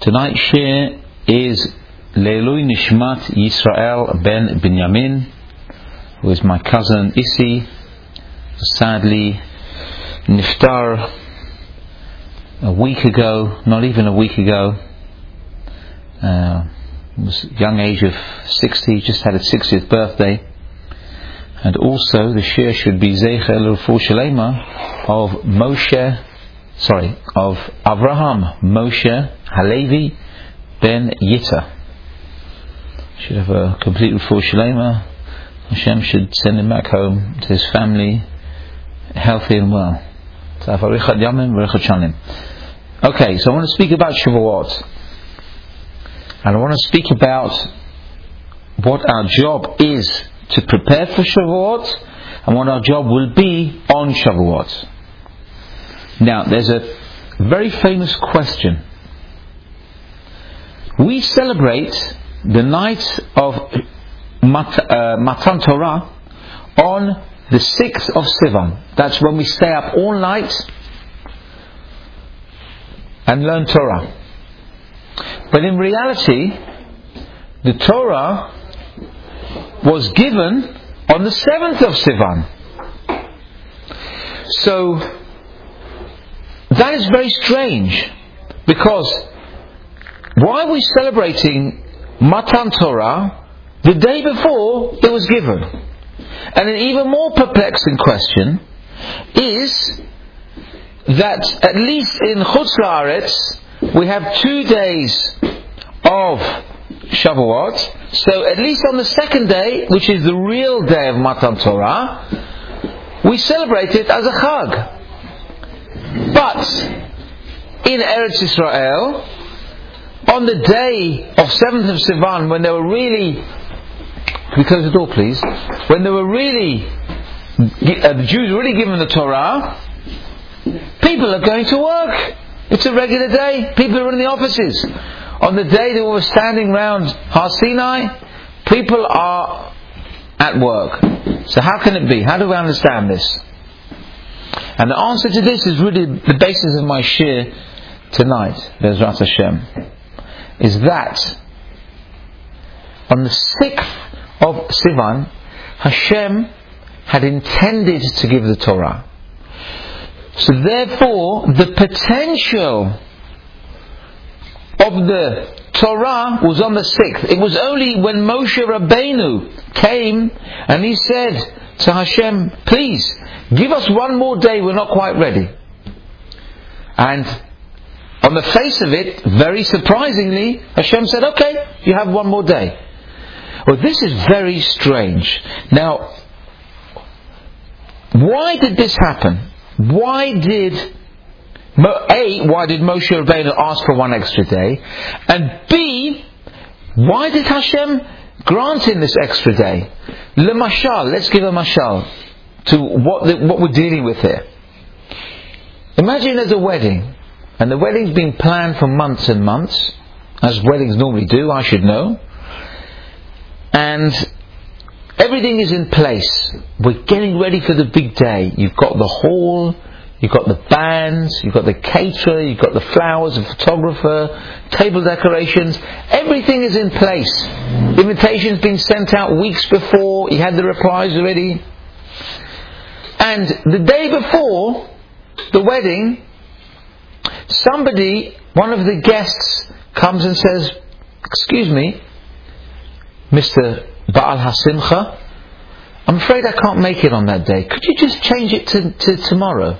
Tonight's shiur is Leilui Nishmat Yisrael ben Binyamin, who is my cousin Isi, sadly niftar a week ago, not even a week ago. Uh, was young age of 60, just had his 60th birthday. And also the shiur should be Zeichel Rufu Shalema of Moshe, sorry, of Avraham Moshe Halevi ben Yitta. Should have a complete Rufu Shalema. Hashem should send him back home to his family healthy and well. Okay, so I want to speak about Shavuot. And I want to speak about what our job is to prepare for Shavuot and what our job will be on Shavuot. Now, there's a very famous question. We celebrate the night of Mat- uh, Matan Torah on the 6th of Sivan. That's when we stay up all night and learn Torah. But in reality, the Torah was given on the 7th of Sivan. So, that is very strange because why are we celebrating Matan Torah the day before it was given? And an even more perplexing question is that at least in Chutz La'aretz we have two days of Shavuot. So at least on the second day, which is the real day of Matan Torah, we celebrate it as a Chag. But in Eretz Israel, on the day of 7th of Sivan, when they were really, can we close the door please? When they were really, uh, the Jews were really given the Torah, people are going to work. It's a regular day. People are in the offices. On the day that we were standing around Har Sinai, people are at work. So how can it be? How do we understand this? And the answer to this is really the basis of my shiur tonight, Bezrat Hashem, is that on the 6th of Sivan, Hashem had intended to give the Torah. So therefore, the potential of the Torah was on the sixth. It was only when Moshe Rabbeinu came and he said to Hashem, please, give us one more day, we're not quite ready. And on the face of it, very surprisingly, Hashem said, okay, you have one more day. Well, this is very strange. Now, why did this happen? Why did A, why did Moshe Rabbeinu ask for one extra day? And B, why did Hashem grant him this extra day? Le mashal, let's give a mashal to what, the, what we're dealing with here. Imagine there's a wedding, and the wedding's been planned for months and months, as weddings normally do, I should know. And everything is in place. We're getting ready for the big day. You've got the hall, you've got the bands, you've got the caterer, you've got the flowers, the photographer, table decorations. Everything is in place. Invitations been sent out weeks before. You had the replies already. And the day before the wedding, somebody, one of the guests, comes and says, "Excuse me, Mr. Baal Hasimcha, I'm afraid I can't make it on that day. Could you just change it to, to tomorrow?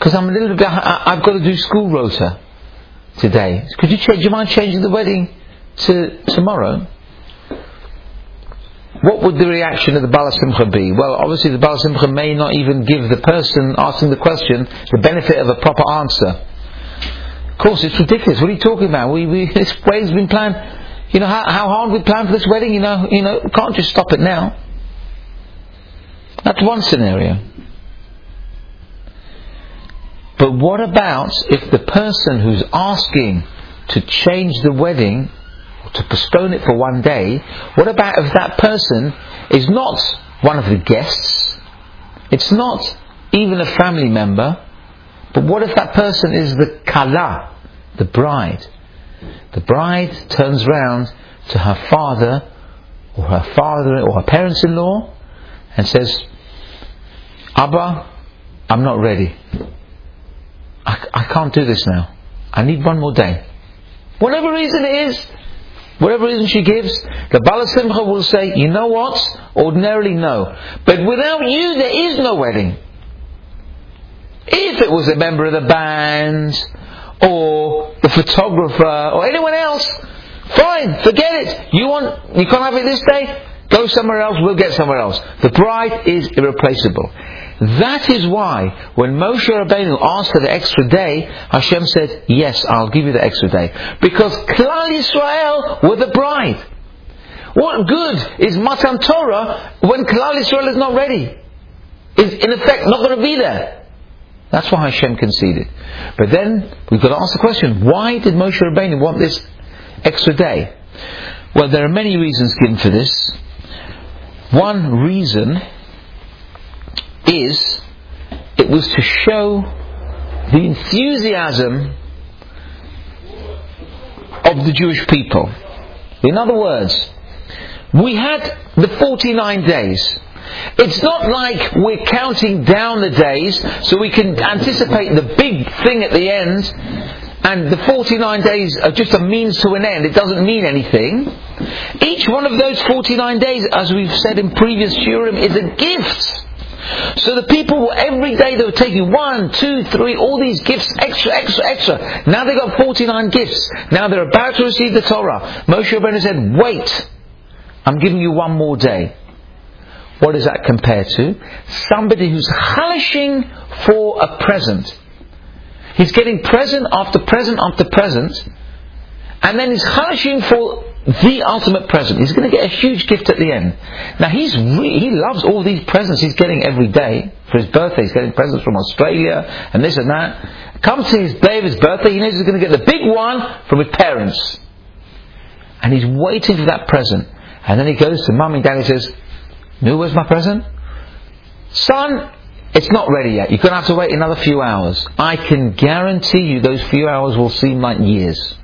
Because I'm a little bit, I've got to do school rota today. Could you change, do you mind changing the wedding to tomorrow? What would the reaction of the Baal Simcha be? Well, obviously the Baal Simcha may not even give the person asking the question the benefit of a proper answer. Of course, it's ridiculous. What are you talking about? We, we, this wedding's been planned. You know how, how hard we planned for this wedding. You know, you know, can't just stop it now. That's one scenario. But what about if the person who's asking to change the wedding, to postpone it for one day, what about if that person is not one of the guests? It's not even a family member, but what if that person is the kala, the bride? the bride turns round to her father or her father or her parents-in-law and says, Abba, I'm not ready. I, I can't do this now. I need one more day. Whatever reason it is, whatever reason she gives, the Baal Simcha will say, you know what? Ordinarily no. But without you, there is no wedding. If it was a member of the band, or the photographer, or anyone else, fine, forget it. You want, you can't have it this day? Go somewhere else, we'll get somewhere else. The bride is irreplaceable. That is why when Moshe Rabbeinu asked for the extra day, Hashem said, yes, I'll give you the extra day. Because Klal Yisrael were the bride. What good is Matan Torah when Klal Yisrael is not ready? Is in effect not going to be there. That's why Hashem conceded. But then we've got to ask the question, why did Moshe Rabbeinu want this extra day? Well, there are many reasons given for this. One reason is it was to show the enthusiasm of the Jewish people. In other words, we had the 49 days. It's not like we're counting down the days so we can anticipate the big thing at the end and the 49 days are just a means to an end. It doesn't mean anything. Each one of those 49 days, as we've said in previous Shiurim, is a gift. So the people, every day they were taking one, two, three, all these gifts, extra, extra, extra. Now they got 49 gifts. Now they're about to receive the Torah. Moshe Rabbeinu said, wait, I'm giving you one more day. What does that compare to? Somebody who's halishing for a present. He's getting present after present after present, and then he's halishing for the ultimate present. He's going to get a huge gift at the end. Now he's re- he loves all these presents he's getting every day for his birthday. He's getting presents from Australia and this and that. Comes to his day of his birthday, he knows he's going to get the big one from his parents, and he's waiting for that present. And then he goes to mum and dad and says, "No, where's my present, son?" It's not ready yet. You're going to have to wait another few hours. I can guarantee you those few hours will seem like years.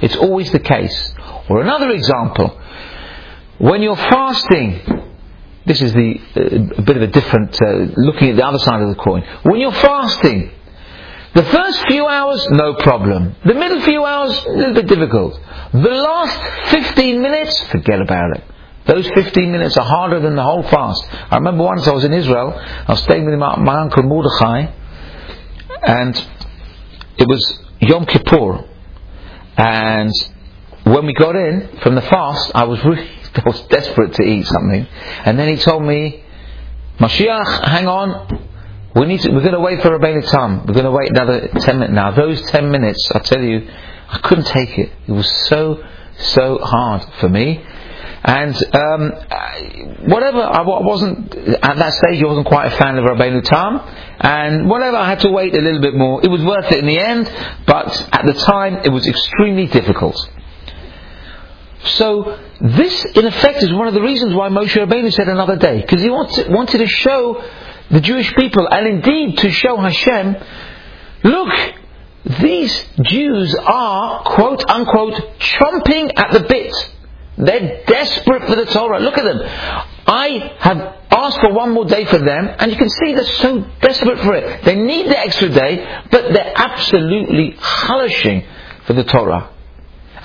It's always the case. Or another example, when you're fasting, this is the uh, a bit of a different uh, looking at the other side of the coin. When you're fasting, the first few hours, no problem. The middle few hours, a little bit difficult. The last 15 minutes, forget about it. Those 15 minutes are harder than the whole fast. I remember once I was in Israel, I was staying with my, my uncle Mordechai, and it was Yom Kippur, and when we got in from the fast, I was really, I was desperate to eat something, and then he told me, Mashiach, hang on, we need to, we're going to wait for Rabbeinu Tam. We're going to wait another 10 minutes. Now, those 10 minutes, I tell you, I couldn't take it. It was so, so hard for me. And um, whatever, I wasn't at that stage. I wasn't quite a fan of Rabbeinu Tam, and whatever, I had to wait a little bit more. It was worth it in the end, but at the time, it was extremely difficult. So this, in effect, is one of the reasons why Moshe Rabbeinu said another day, because he wanted, wanted to show the Jewish people, and indeed to show Hashem, look, these Jews are quote unquote chomping at the bit they're desperate for the Torah. Look at them. I have asked for one more day for them, and you can see they're so desperate for it. They need the extra day, but they're absolutely halishing for the Torah.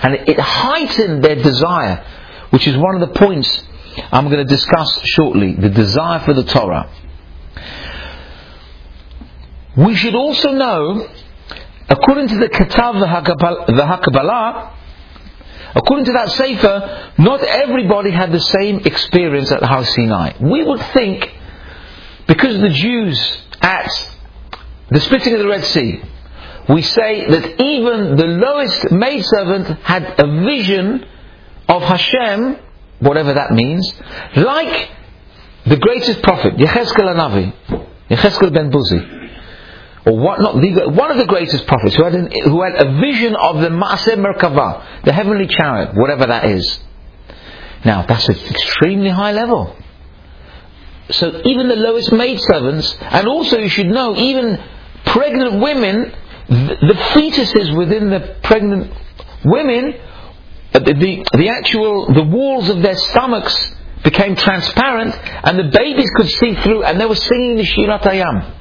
And it heightened their desire, which is one of the points I'm going to discuss shortly the desire for the Torah. We should also know, according to the Ketav the Hakabbalah, According to that Sefer, not everybody had the same experience at Har Sinai. We would think, because the Jews at the splitting of the Red Sea, we say that even the lowest maidservant had a vision of Hashem, whatever that means, like the greatest prophet, Yechezkel Anavi, Yechezkel ben Buzi or what not one of the greatest prophets who had, an, who had a vision of the Maaseh Merkavah, the heavenly chariot, whatever that is. Now that's an extremely high level. So even the lowest maidservants, and also you should know, even pregnant women, the, fetuses within the pregnant women, uh, the, the, the actual, the walls of their stomachs became transparent and the babies could see through and they were singing the Shirat Hayam.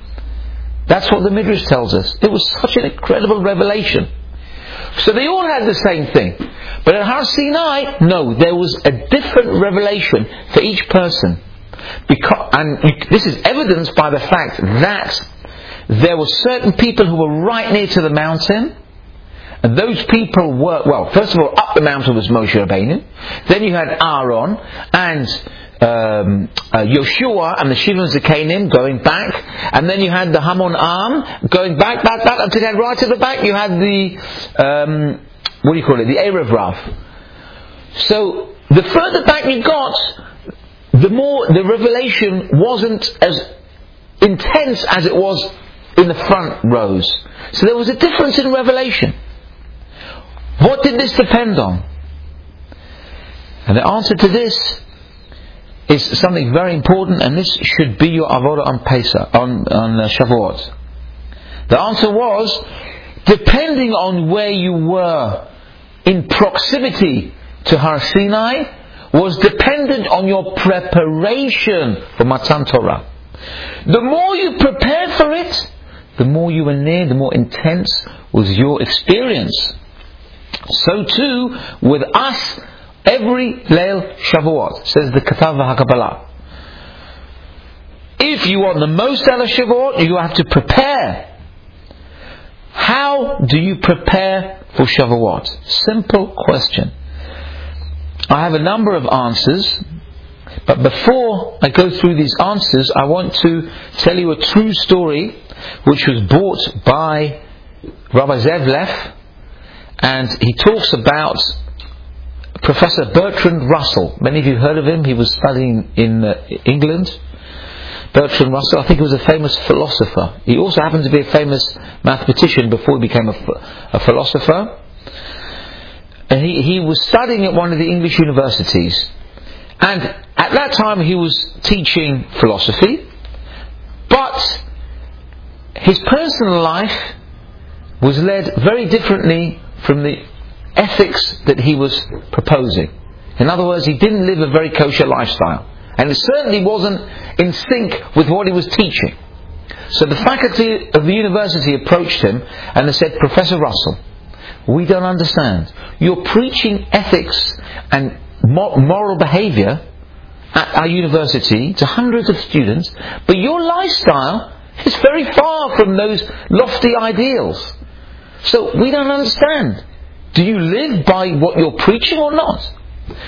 That's what the Midrash tells us. It was such an incredible revelation. So they all had the same thing. But at Har Sinai, no, there was a different revelation for each person. Because, and this is evidenced by the fact that there were certain people who were right near to the mountain, and those people were, well, first of all, up the mountain was Moshe Rabbeinu. Then you had Aaron and um, uh, Yoshua and the Shivim Zakanim going back. And then you had the Hamon Am going back, back, back, until you had right at the back, you had the, um, what do you call it, the Erev Rav. So, the further back you got, the more the revelation wasn't as intense as it was in the front rows. So there was a difference in revelation. What did this depend on? And the answer to this is something very important, and this should be your avodah on Pesach, on, on uh, Shavuot. The answer was, depending on where you were in proximity to Har Sinai, was dependent on your preparation for Matan Torah. The more you prepared for it, the more you were near, the more intense was your experience. So too with us every Leil Shavuot, says the Katav HaKabbalah. If you want the most out Shavuot, you have to prepare. How do you prepare for Shavuot? Simple question. I have a number of answers, but before I go through these answers, I want to tell you a true story which was bought by Rabbi Zev Leff, and he talks about Professor Bertrand Russell. Many of you heard of him. He was studying in uh, England. Bertrand Russell, I think he was a famous philosopher. He also happened to be a famous mathematician before he became a, a philosopher. And he, he was studying at one of the English universities. And at that time he was teaching philosophy, but his personal life was led very differently from the ethics that he was proposing. In other words, he didn't live a very kosher lifestyle. And it certainly wasn't in sync with what he was teaching. So the faculty of the university approached him and they said, Professor Russell, we don't understand. You're preaching ethics and moral behavior at our university to hundreds of students, but your lifestyle is very far from those lofty ideals. So we don't understand. Do you live by what you're preaching or not?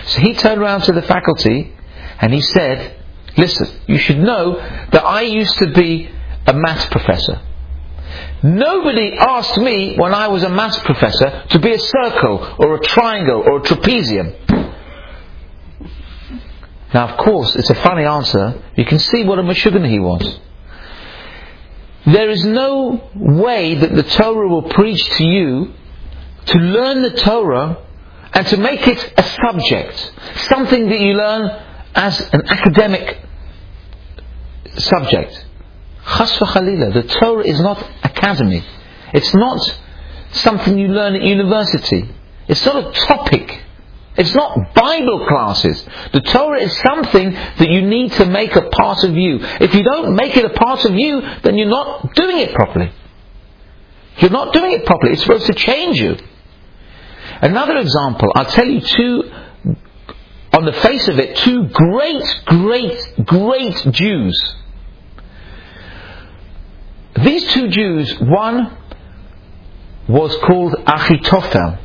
So he turned around to the faculty and he said, Listen, you should know that I used to be a maths professor. Nobody asked me when I was a maths professor to be a circle or a triangle or a trapezium. Now, of course, it's a funny answer. You can see what a Meshuggah he was. There is no way that the Torah will preach to you to learn the Torah and to make it a subject, something that you learn as an academic subject. Chas v'chalila, the Torah is not academy. It's not something you learn at university. It's not a topic. It's not Bible classes. The Torah is something that you need to make a part of you. If you don't make it a part of you, then you're not doing it properly. You're not doing it properly. It's supposed to change you. Another example, I'll tell you two, on the face of it, two great, great, great Jews. These two Jews, one was called Achitophel.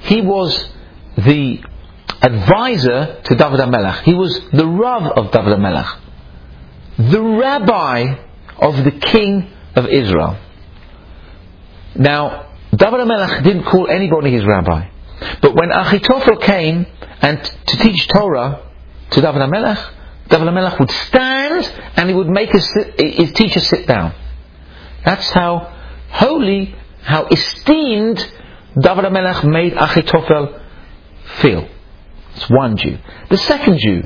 He was the advisor to David HaMelech. He was the Rav of David HaMelech. The rabbi of the king of Israel. Now, David HaMelech didn't call anybody his rabbi. But when Achitophel came and to teach Torah to David HaMelech, David HaMelech would stand and he would make his, his teacher sit down. That's how holy, how esteemed David HaMelech made Achitophel feel. It's one Jew. The second Jew,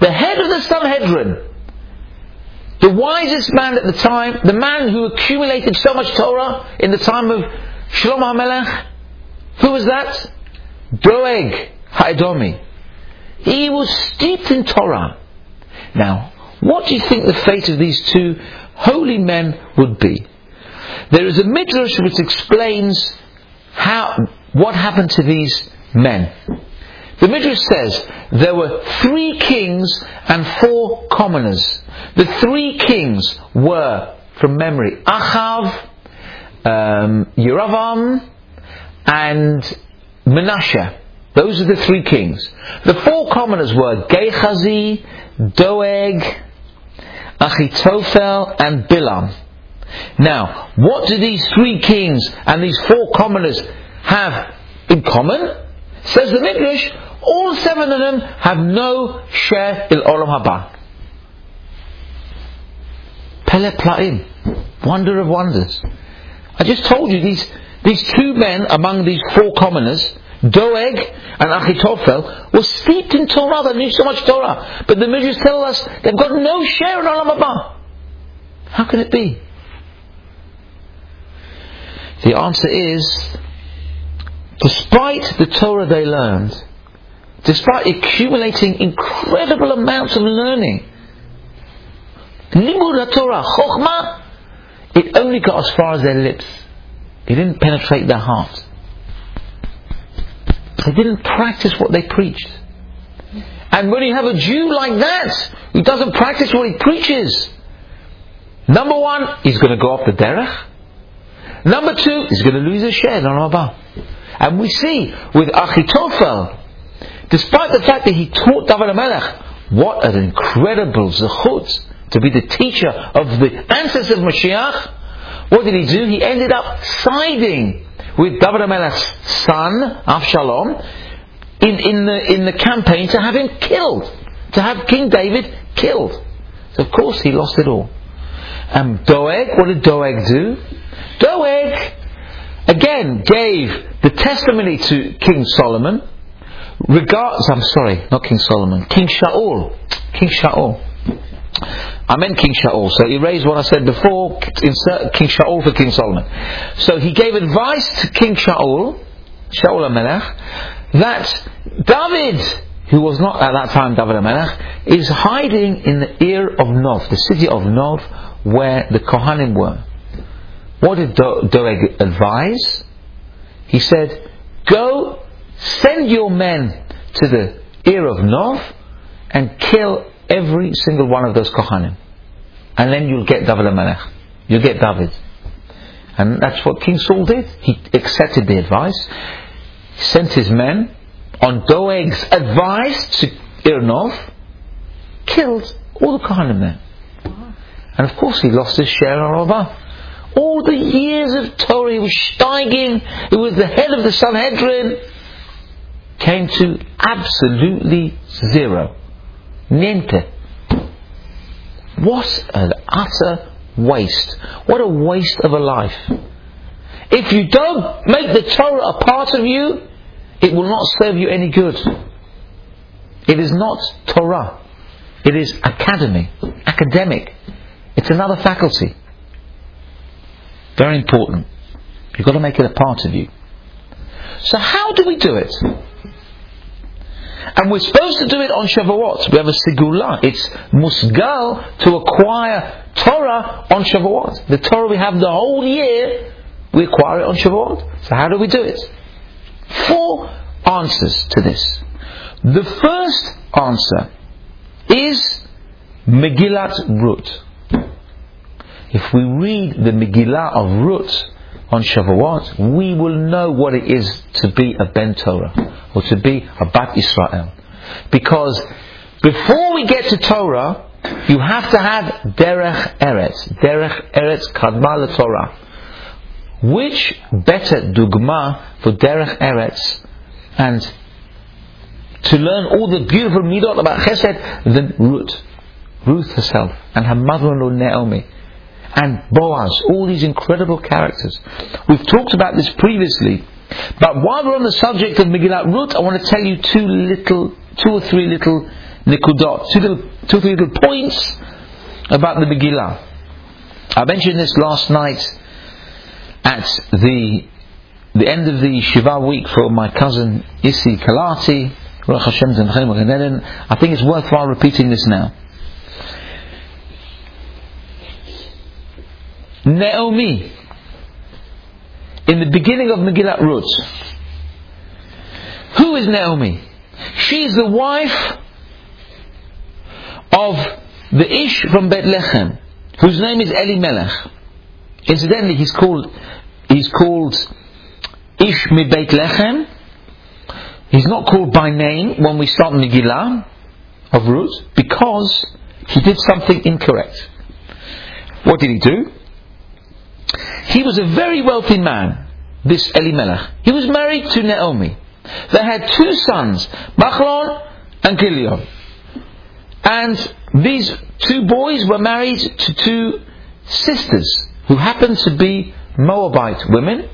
the head of the Sanhedrin, the wisest man at the time, the man who accumulated so much Torah in the time of Shlomo HaMelech, Who was that? Doeg Haedomi. He was steeped in Torah. Now, what do you think the fate of these two holy men would be? There is a midrash which explains how what happened to these men. The midrash says there were three kings and four commoners. The three kings were, from memory, Achav, um, Yeravam, and Menashe. Those are the three kings. The four commoners were Gehazi, Doeg, Achitophel, and Bilam. Now, what do these three kings and these four commoners have in common? Says the Midrash, all seven of them have no share in Olam Haba. Pele Plaim, wonder of wonders. I just told you these, these two men among these four commoners Doeg and Achitophel were steeped in Torah. They knew so much Torah. But the Midrash tell us they've got no share in Olam Haba. How can it be? The answer is, despite the Torah they learned, despite accumulating incredible amounts of learning, Limud Torah, Chokhmah, it only got as far as their lips. It didn't penetrate their heart. They didn't practice what they preached. And when you have a Jew like that, who doesn't practice what he preaches, number one, he's going to go off the derech. Number two, he's going to lose his share in Haba. And we see with Achitophel, despite the fact that he taught David Melech, what an incredible zechut to be the teacher of the ancestors of Mashiach. What did he do? He ended up siding with David Melech's son, Avshalom, in, in, the, in the campaign to have him killed, to have King David killed. So of course he lost it all. And Doeg, what did Doeg do? Doeg, again, gave the testimony to King Solomon, regards, I'm sorry, not King Solomon, King Shaul. King Shaul. I meant King Shaul, so erase what I said before, insert King Shaul for King Solomon. So he gave advice to King Shaul, Shaul Melech, that David, who was not at that time David Melech, is hiding in the Ir of Nov, the city of Nov, where the Kohanim were. What did Do- Doeg advise? He said, Go, send your men to the Ir of Nov and kill every single one of those Kohanim. And then you'll get David Melech. You'll get David. And that's what King Saul did. He accepted the advice, he sent his men on Doeg's advice to Irnov, killed all the Kohanim there. And of course he lost his share of Arava. All the years of Torah, he was steiging, he was the head of the Sanhedrin, came to absolutely zero. Niente. What an utter waste. What a waste of a life. If you don't make the Torah a part of you, it will not serve you any good. It is not Torah. It is academy, academic. It's another faculty. Very important. You've got to make it a part of you. So how do we do it? And we're supposed to do it on Shavuot. We have a Sigula. It's Musgal to acquire Torah on Shavuot. The Torah we have the whole year, we acquire it on Shavuot. So how do we do it? Four answers to this. The first answer is Megillat Rut. If we read the Megillah of Rut on Shavuot, we will know what it is to be a Ben Torah or to be a Bat Israel. Because before we get to Torah, you have to have Derech Eretz. Derech Eretz Kadma Torah. Which better dugma for Derech Eretz and to learn all the beautiful midot about Chesed than Ruth. Ruth herself and her mother-in-law Naomi and Boaz, all these incredible characters. We've talked about this previously but while we're on the subject of Megillat Rut, I want to tell you two little, two or three little nikudot, two, little, two or three little points about the Megillah. I mentioned this last night at the the end of the Shiva week for my cousin Isi Kalati. I think it's worthwhile repeating this now. Naomi, in the beginning of Megillat Ruth, who is Naomi? She's the wife of the Ish from Bethlehem, whose name is Elimelech. Incidentally, he's called he's called Ish mi Bethlehem. He's not called by name when we start Megillah of Ruth because he did something incorrect. What did he do? He was a very wealthy man, this Elimelech. He was married to Naomi. They had two sons, Machlon and Kilion. And these two boys were married to two sisters who happened to be Moabite women.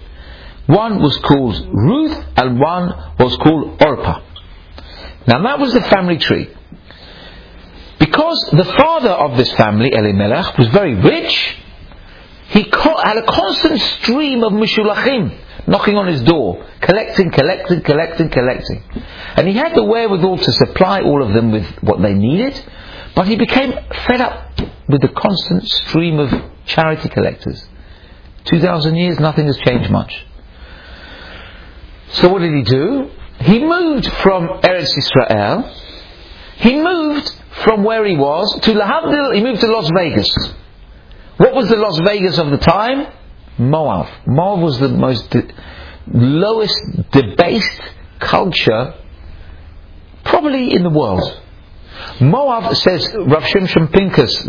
One was called Ruth and one was called Orpah. Now that was the family tree. Because the father of this family, Elimelech, was very rich, he had a constant stream of Mishulachim knocking on his door, collecting, collecting, collecting, collecting. And he had the wherewithal to supply all of them with what they needed, but he became fed up with the constant stream of charity collectors. 2,000 years, nothing has changed much. So what did he do? He moved from Eretz Israel, he moved from where he was to Lahavdil, he moved to Las Vegas. What was the Las Vegas of the time? Moab. Moab was the most de- lowest, debased culture probably in the world. Moab says, Rav Shimshon Pinkus,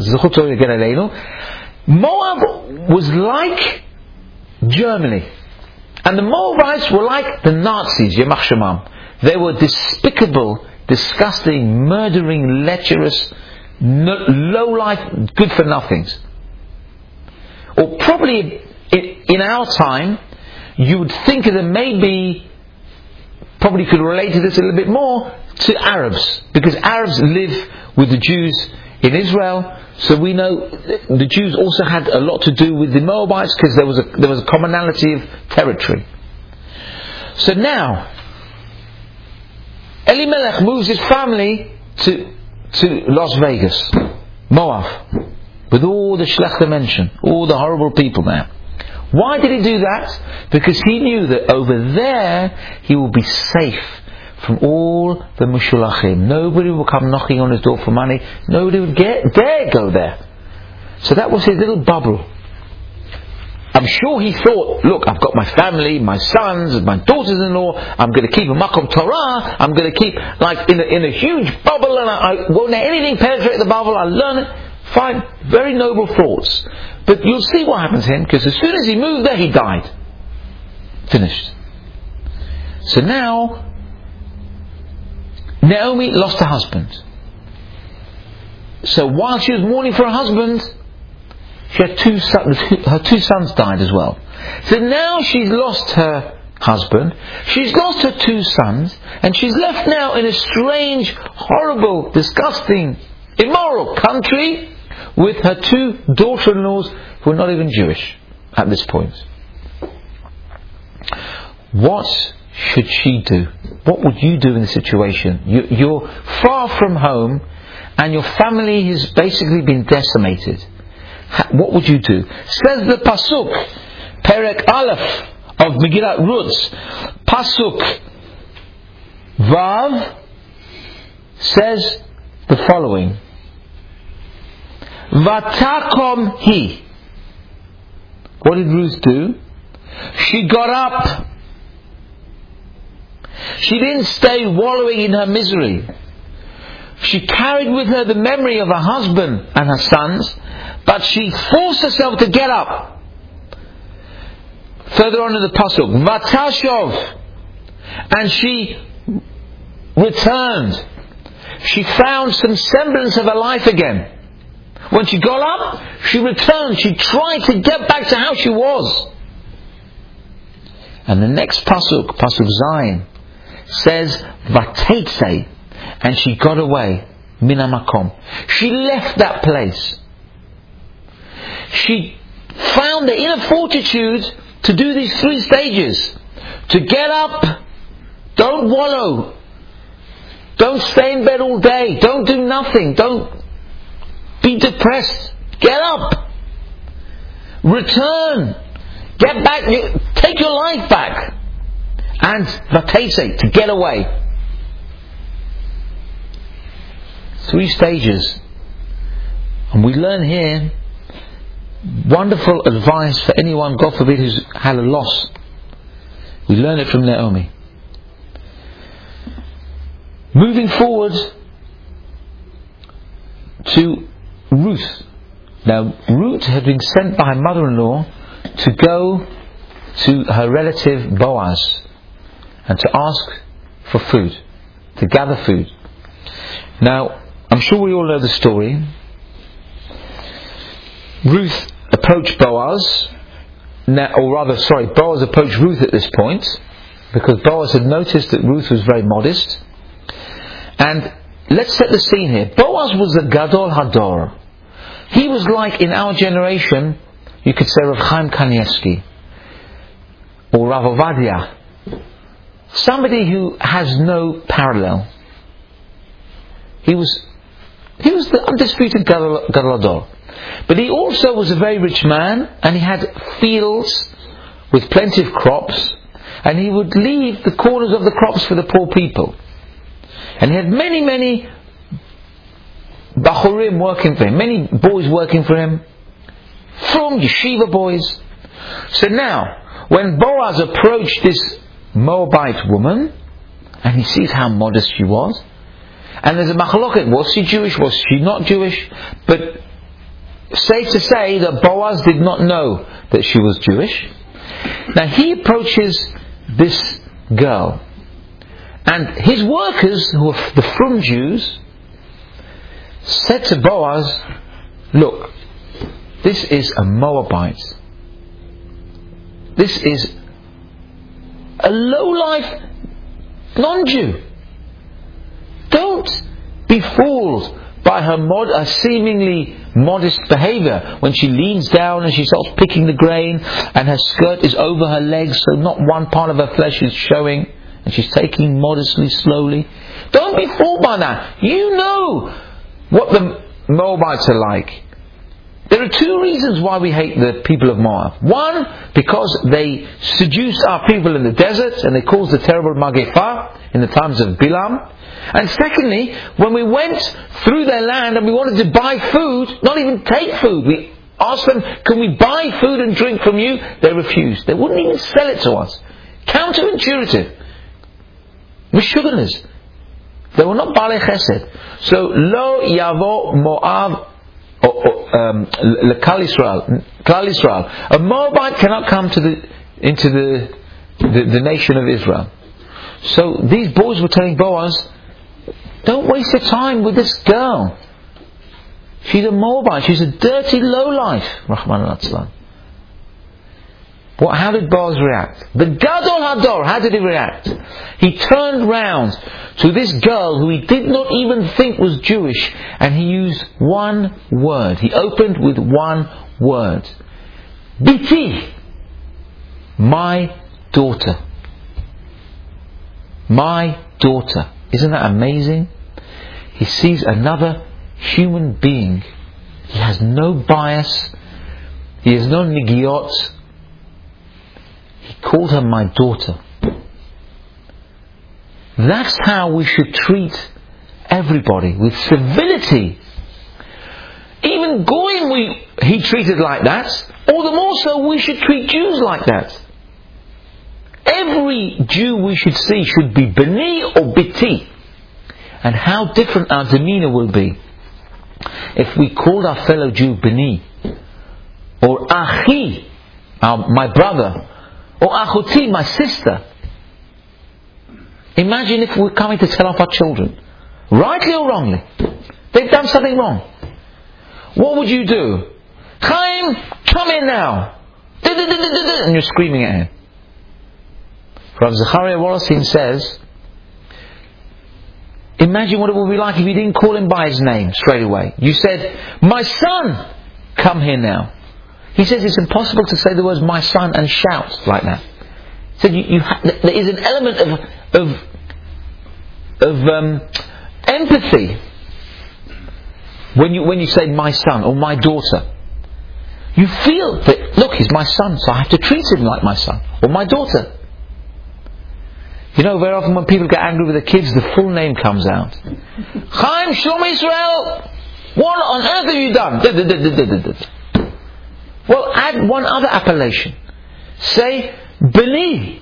Moab was like Germany. And the Moabites were like the Nazis, Yamach. They were despicable, disgusting, murdering, lecherous, no, low life, good for nothings. Or probably in our time, you would think that maybe, probably could relate to this a little bit more, to Arabs. Because Arabs live with the Jews in Israel, so we know the Jews also had a lot to do with the Moabites because there was a, there was a commonality of territory. So now, Elimelech moves his family to, to Las Vegas, Moab, with all the Shlechter mention, all the horrible people there. Why did he do that? Because he knew that over there he will be safe from all the mushulachim. Nobody will come knocking on his door for money. Nobody would get, dare go there. So that was his little bubble. I'm sure he thought, look, I've got my family, my sons, my daughters-in-law, I'm going to keep a makom Torah, I'm going to keep like in a, in a huge bubble and I, I won't let anything penetrate the bubble, I'll learn it. Fine, very noble thoughts. But you'll see what happens to him, because as soon as he moved there, he died. Finished. So now, Naomi lost her husband. So while she was mourning for her husband, she had two sons, her two sons died as well. So now she's lost her husband, she's lost her two sons, and she's left now in a strange, horrible, disgusting, immoral country with her two daughter-in-laws who are not even Jewish at this point. What should she do? What would you do in the situation? You, are far from home and your family has basically been decimated. What would you do? Says the Pasuk, Perek Aleph of Megillat Ruth, Pasuk Vav says the following. Vatakom he. What did Ruth do? She got up. She didn't stay wallowing in her misery. She carried with her the memory of her husband and her sons, but she forced herself to get up. Further on in the pasuk, Vatashov, and she returned. She found some semblance of her life again. When she got up, she returned. She tried to get back to how she was. And the next pasuk, pasuk Zayin, says Vatetse, and she got away. Minamakom. She left that place. She found the inner fortitude to do these three stages. to get up. Don't wallow. Don't stay in bed all day. Don't do nothing. Don't be depressed. Get up. Return. Get back. Take your life back. And vatese, to get away. Three stages. And we learn here wonderful advice for anyone, God forbid, who's had a loss. We learn it from Naomi. Moving forward to Ruth. Now, Ruth had been sent by her mother in law to go to her relative Boaz and to ask for food, to gather food. Now, I'm sure we all know the story. Ruth approached Boaz, or rather, sorry, Boaz approached Ruth at this point because Boaz had noticed that Ruth was very modest. And let's set the scene here. Boaz was a Gadol Hador. He was like in our generation, you could say Rav Chaim Kanievsky or Rav Ovadia. Somebody who has no parallel. He was, he was the undisputed Gadol Hador. But he also was a very rich man and he had fields with plenty of crops and he would leave the corners of the crops for the poor people. And he had many, many Bachurim working for him, many boys working for him, from yeshiva boys. So now, when Boaz approached this Moabite woman, and he sees how modest she was, and there's a machloket, was she Jewish, was she not Jewish? But safe to say that Boaz did not know that she was Jewish. Now he approaches this girl, and his workers, who are the Frum Jews, said to Boaz, Look, this is a Moabite. This is a low-life non-Jew. Don't be fooled by her, mod- seemingly modest behavior when she leans down and she starts picking the grain and her skirt is over her legs so not one part of her flesh is showing and she's taking modestly slowly. Don't be fooled by that. You know what the Moabites are like. There are two reasons why we hate the people of Moab. One, because they seduce our people in the desert and they caused the terrible Magifah in the times of Bilam. And secondly, when we went through their land and we wanted to buy food, not even take food, we asked them, can we buy food and drink from you? They refused. They wouldn't even sell it to us. Counterintuitive. Meshuganas. They were not Baalei Chesed. So, Lo Yavo Moab um, Klal Israel. Klal Israel. A Moabite cannot come to the, into the, the, the nation of Israel. So these boys were telling Boaz, don't waste your time with this girl. She's a Moabite. She's a dirty lowlife. Rahman al what, how did Boaz react? The Gadol Hador, how did he react? He turned round to this girl who he did not even think was Jewish and he used one word. He opened with one word. Biti, my daughter. My daughter. Isn't that amazing? He sees another human being. He has no bias. He has no nigiot he called her my daughter. That's how we should treat everybody, with civility. Even Goyim we, he treated like that, all the more so we should treat Jews like that. Every Jew we should see should be Beni or Biti. And how different our demeanor will be if we called our fellow Jew Beni or Achi, our, my brother, or achuti, my sister. Imagine if we're coming to tell off our children, rightly or wrongly, they've done something wrong. What would you do? Chaim, come in now. And you're screaming at him. Rav Zechariah Wallerstein says, Imagine what it would be like if you didn't call him by his name straight away. You said, My son, come here now. He says it's impossible to say the words my son and shout like that. said you, you ha- there is an element of of of um, empathy when you when you say my son or my daughter. You feel that look, he's my son, so I have to treat him like my son or my daughter. You know, very often when people get angry with their kids, the full name comes out. Chaim Shlom Israel. What on earth have you done? Well, add one other appellation. Say Beni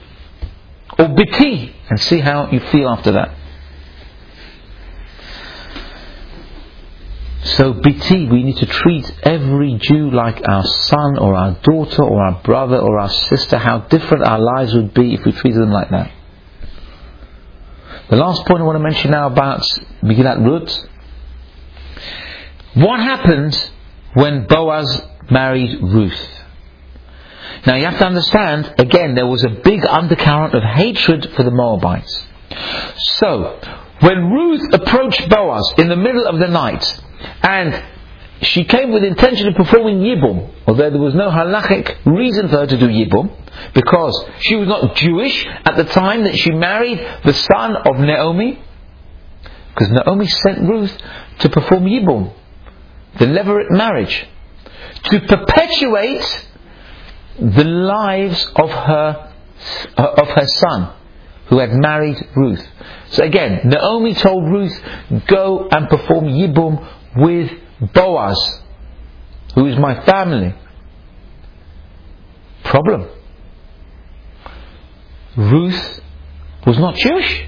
or Biti and see how you feel after that. So Biti, we need to treat every Jew like our son or our daughter or our brother or our sister. How different our lives would be if we treated them like that. The last point I want to mention now about Megillat Ruth. What happened when Boaz married Ruth? Now you have to understand, again, there was a big undercurrent of hatred for the Moabites. So, when Ruth approached Boaz in the middle of the night, and she came with the intention of performing Yibum, although there was no halachic reason for her to do Yibum, because she was not Jewish at the time that she married the son of Naomi, because Naomi sent Ruth to perform Yibum, the levirate marriage, to perpetuate the lives of her uh, of her son who had married Ruth. So again, Naomi told Ruth, go and perform Yibum with Boaz, who is my family. Problem. Ruth was not Jewish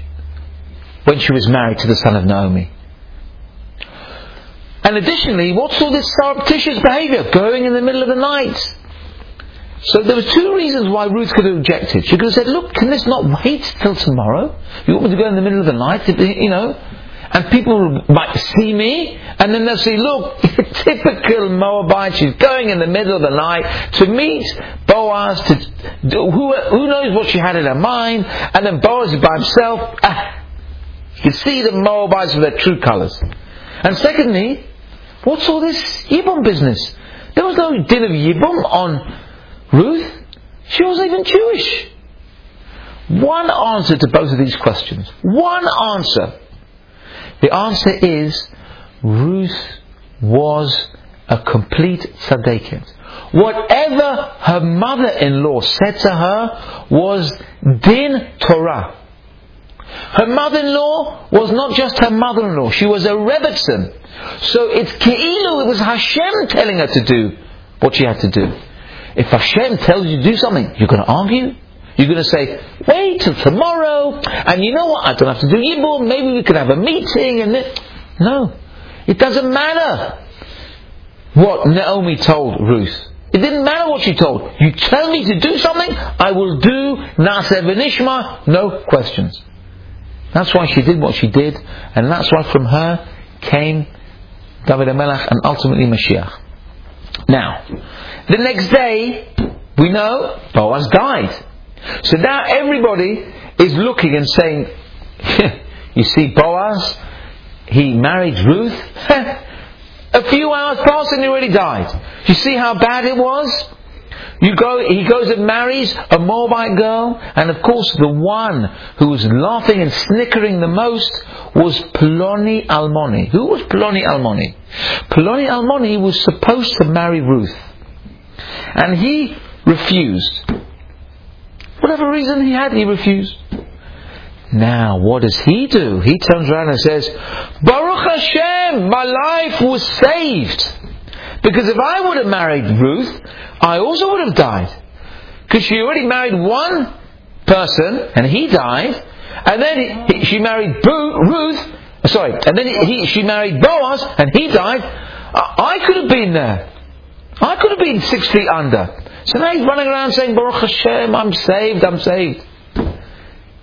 when she was married to the son of Naomi. And additionally, what's all this surreptitious behavior? Going in the middle of the night. So there were two reasons why Ruth could have objected. She could have said, look, can this not wait till tomorrow? You want me to go in the middle of the night? You know, and people might see me, and then they'll say, look, typical Moabite, she's going in the middle of the night to meet Boaz, to who, who knows what she had in her mind, and then Boaz is by himself. Ah, you can see the Moabites with their true colours. And secondly, what's all this Yibum business? There was no din of Yibum on Ruth. She wasn't even Jewish. One answer to both of these questions. One answer. The answer is Ruth was a complete tzaddiket. Whatever her mother-in-law said to her was din Torah. Her mother-in-law was not just her mother-in-law, she was a Rebbetzin. So it's Ke'ilu, it was Hashem telling her to do what she had to do. If Hashem tells you to do something, you're going to argue? You're going to say, wait till tomorrow, and you know what, I don't have to do Yibum, maybe we could have a meeting, and then... No. It doesn't matter what Naomi told Ruth. It didn't matter what she told. You tell me to do something, I will do Naseh Benishma, no questions. That's why she did what she did, and that's why from her came David HaMelech and ultimately Mashiach. Now, the next day, we know Boaz died. So now everybody is looking and saying, you see Boaz, he married Ruth. a few hours passed and he already died. You see how bad it was? You go, he goes and marries a Moabite girl, and of course the one who was laughing and snickering the most was Ploni Almoni. Who was Ploni Almoni? Ploni Almoni was supposed to marry Ruth. And he refused. Whatever reason he had, he refused. Now, what does he do? He turns around and says, Baruch Hashem, my life was saved. Because if I would have married Ruth, I also would have died. Because she already married one person, and he died, and then he, she married Bo- Ruth, sorry, and then he, she married Boaz, and he died. I, I could have been there. I could have been six feet under. So now he's running around saying, Baruch Hashem, I'm saved, I'm saved.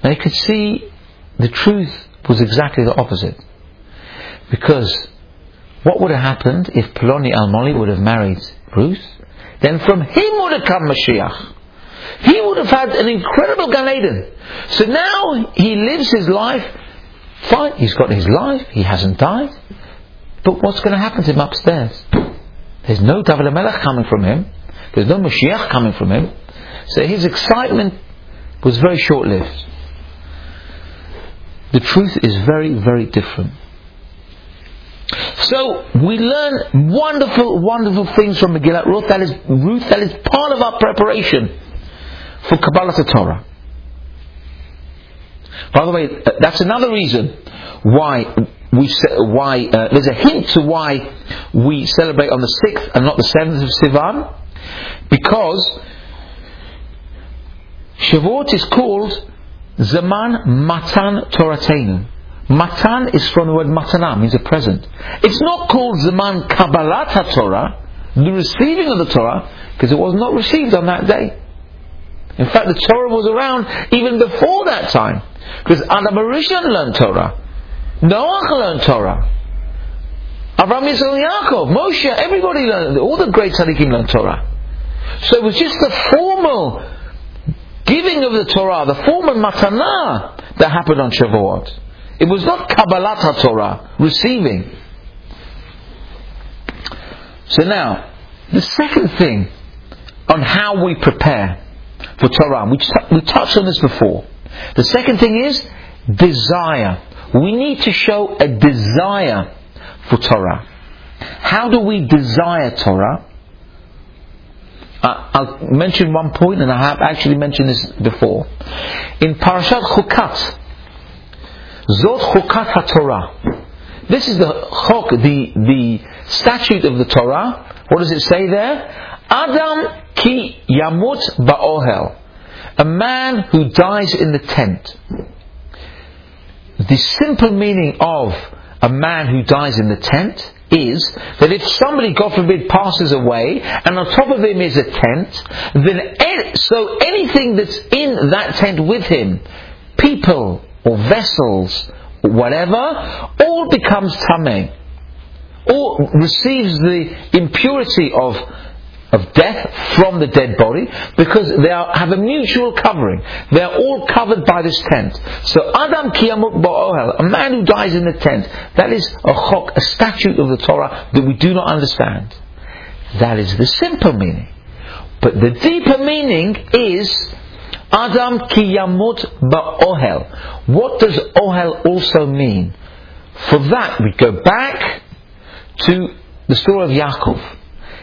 They could see the truth was exactly the opposite. Because what would have happened if Ploni Almoni would have married Ruth? Then from him would have come Mashiach. He would have had an incredible Gan Eden. So now he lives his life. Fine, he's got his life, he hasn't died. But what's going to happen to him upstairs? There's no David Melech coming from him. There's no Mashiach coming from him. So his excitement was very short lived. The truth is very, very different. So we learn wonderful, wonderful things from Megillat Ruth. That is Ruth. That is part of our preparation for Kabbalah Torah. By the way, uh, that's another reason why we why uh, there's a hint to why we celebrate on the sixth and not the seventh of Sivan, because Shavuot is called Zaman Matan Toratenu. Matan is from the word matana, means a present. It's not called Zaman Kabbalat Torah, the receiving of the Torah, because it was not received on that day. In fact, the Torah was around even before that time, because Adam Arishan learned Torah, Noach learned Torah, Avraham Yisrael Yaakov, Moshe, everybody learned, all the great tzaddikim learned Torah. So it was just the formal giving of the Torah, the formal matana that happened on Shavuot. It was not Kabbalat Torah, receiving. So now, the second thing on how we prepare for Torah, we, t- we touched on this before. The second thing is desire. We need to show a desire for Torah. How do we desire Torah? Uh, I'll mention one point, and I have actually mentioned this before. In Parashat Chukat, Zot Chukat HaTorah. This is the chok, the, the statute of the Torah. What does it say there? Adam ki yamut ba'ohel. A man who dies in the tent. The simple meaning of a man who dies in the tent is that if somebody, God forbid, passes away and on top of him is a tent, then so anything that's in that tent with him, people or vessels, whatever, all becomes tameh. All receives the impurity of of death from the dead body because they are, have a mutual covering. They are all covered by this tent. So Adam kiyamut ba'ohel, a man who dies in the tent, that is a chok, a statute of the Torah that we do not understand. That is the simple meaning. But the deeper meaning is Adam kiyamut ba'ohel. What does ohel also mean? For that we go back to the story of Yaakov.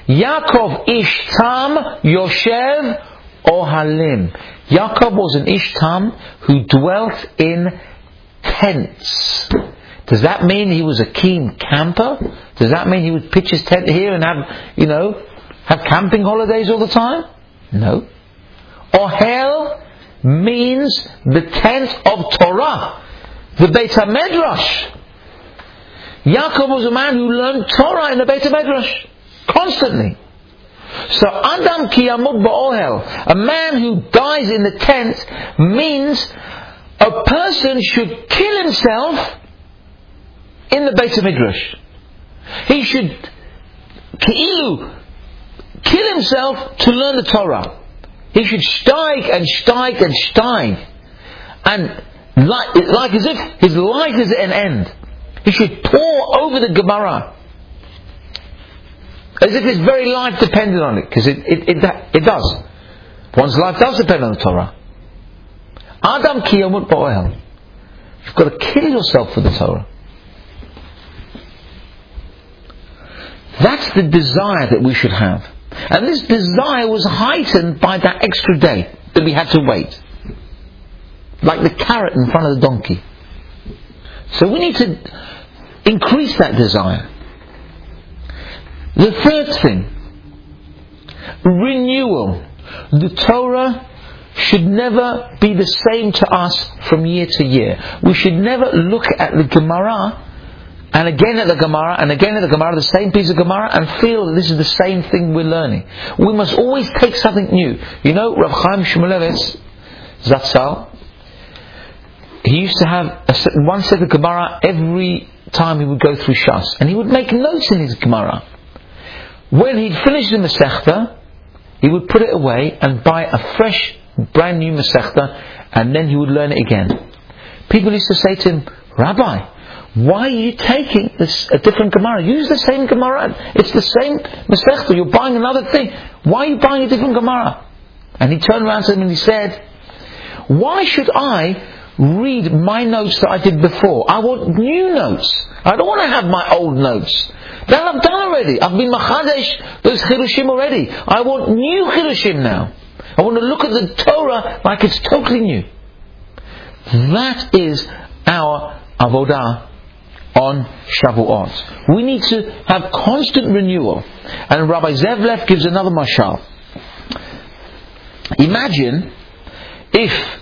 Yaakov Ishtam Yoshev Ohalim. Yaakov was an Ishtam who dwelt in tents. Does that mean he was a keen camper? Does that mean he would pitch his tent here and have, you know, have camping holidays all the time? No. Ohel means the tent of Torah, the Beit HaMedrash. Yaakov was a man who learned Torah in the Beit HaMedrash. Constantly. So Adam kiyamut ba'ohel, a man who dies in the tent, means a person should kill himself in the Beit Midrash. He should kill himself to learn the Torah. He should steig and steig and steig. And like, like as if his life is at an end. He should pour over the Gemara. As if his very life depended on it, because it, it, it, it does. One's life does depend on the Torah. Adam kiyamut ba'ohel. You've got to kill yourself for the Torah. That's the desire that we should have. And this desire was heightened by that extra day that we had to wait. Like the carrot in front of the donkey. So we need to increase that desire. The third thing, renewal. The Torah should never be the same to us from year to year. We should never look at the Gemara and again at the Gemara and again at the Gemara, the same piece of Gemara, and feel that this is the same thing we're learning. We must always take something new. You know, Rav Chaim Shmulevitz, Zatzal, he used to have a, one set of Gemara every time he would go through Shas, and he would make notes in his Gemara. When he'd finished the Masechta, he would put it away and buy a fresh, brand new Masechta, and then he would learn it again. People used to say to him, Rabbi, why are you taking this, a different Gemara? Use the same Gemara. It's the same Masechta. You're buying another thing. Why are you buying a different Gemara? And he turned around to him and he said, Why should I read my notes that I did before? I want new notes. I don't want to have my old notes. That I've done already. I've been machadesh those chiddushim already. I want new chiddushim now. I want to look at the Torah like it's totally new. That is our avodah on Shavuot. We need to have constant renewal. And Rabbi Zev Leff gives another mashal. Imagine if,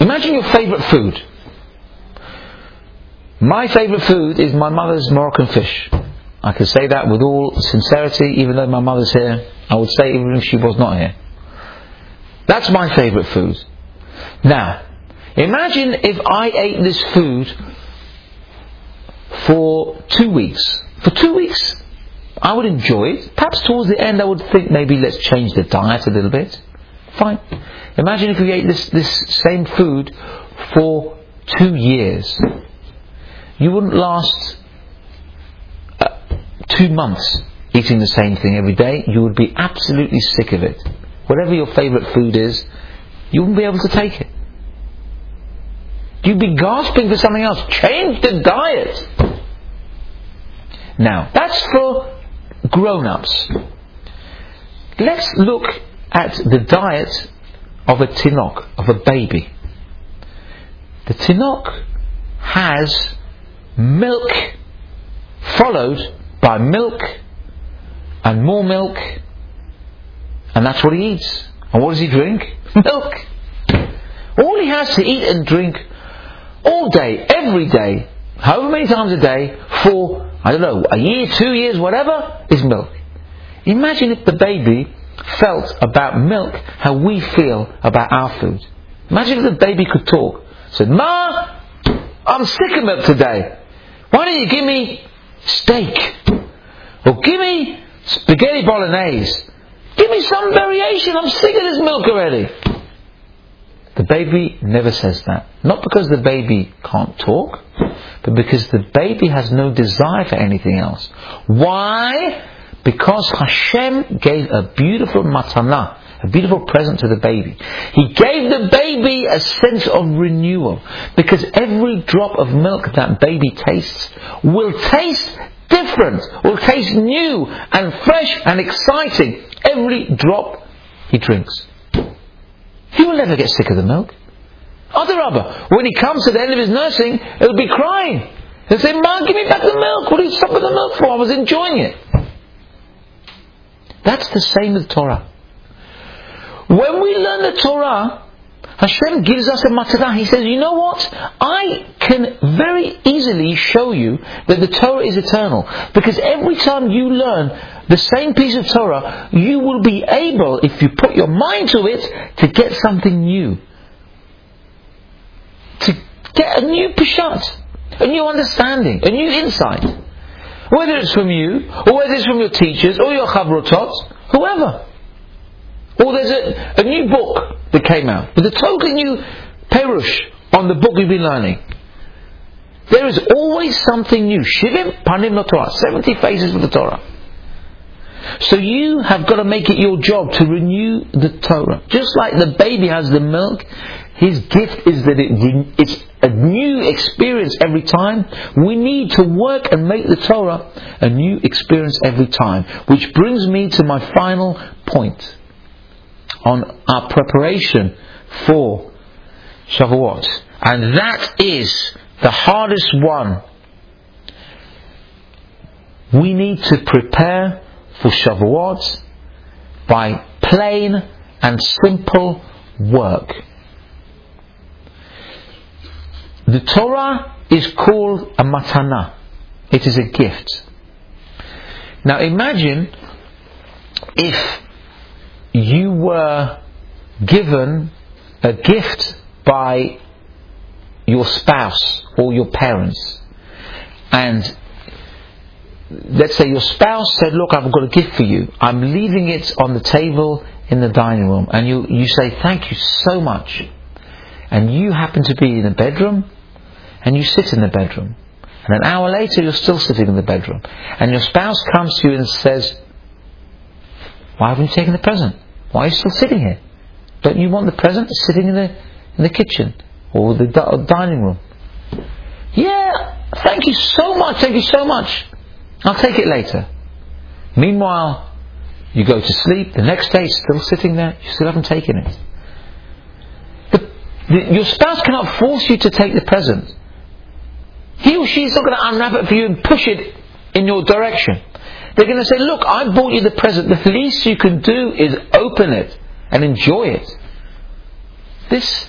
imagine your favorite food. My favorite food is my mother's Moroccan fish. I can say that with all sincerity, even though my mother's here. I would say even if she was not here. That's my favorite food. Now, imagine if I ate this food for two weeks. For two weeks, I would enjoy it. Perhaps towards the end, I would think maybe let's change the diet a little bit. Fine. Imagine if we ate this, this same food for two years. You wouldn't last uh, two months eating the same thing every day. You would be absolutely sick of it. Whatever your favourite food is, you wouldn't be able to take it. You'd be gasping for something else. Change the diet. Now, that's for grown ups. Let's look at the diet of a tinok, of a baby. The tinok has milk followed by milk and more milk, and that's what he eats. And what does he drink? Milk. All he has to eat and drink all day, every day, however many times a day, for, I don't know, a year, two years, whatever, is milk. Imagine if the baby felt about milk how we feel about our food. Imagine if the baby could talk. Said, Ma, I'm sick of milk today. Why don't you give me steak? Or give me spaghetti bolognese. Give me some variation. I'm sick of this milk already. The baby never says that. Not because the baby can't talk, but because the baby has no desire for anything else. Why? Because Hashem gave a beautiful matana, a beautiful present to the baby. He gave the baby a sense of renewal. Because every drop of milk that baby tastes will taste different, will taste new and fresh and exciting every drop he drinks. He will never get sick of the milk. Aderabba, when he comes to the end of his nursing, he'll be crying. He'll say, Mom, give me back the milk. What are you stopping the milk for? I was enjoying it. That's the same with Torah. When we learn the Torah, Hashem gives us a matzah. He says, you know what? I can very easily show you that the Torah is eternal. Because every time you learn the same piece of Torah, you will be able, if you put your mind to it, to get something new. To get a new pishat, a new understanding, a new insight. Whether it's from you, or whether it's from your teachers, or your chavrotot, whoever. Or there's a, a new book that came out with a totally new perush on the book we've been learning. There is always something new. Shivim panim Torah. 70 faces of the Torah. So you have got to make it your job to renew the Torah. Just like the baby has the milk, his gift is that it, it's a new experience every time. We need to work and make the Torah a new experience every time. Which brings me to my final point on our preparation for Shavuot. And that is the hardest one. We need to prepare for Shavuot by plain and simple work. The Torah is called a matana. It is a gift. Now imagine if you were given a gift by your spouse or your parents, and let's say your spouse said, Look, I've got a gift for you. I'm leaving it on the table in the dining room. And you, you say, Thank you so much. And you happen to be in the bedroom, and you sit in the bedroom. And an hour later, you're still sitting in the bedroom. And your spouse comes to you and says, Why haven't you taken the present? Why are you still sitting here? Don't you want the present sitting in the, in the kitchen or the di- dining room? Yeah, thank you so much, thank you so much. I'll take it later. Meanwhile, you go to sleep, the next day still sitting there, you still haven't taken it. The, the, your spouse cannot force you to take the present. He or she is not going to unwrap it for you and push it in your direction. They're going to say, look, I bought you the present. The least you can do is open it and enjoy it. This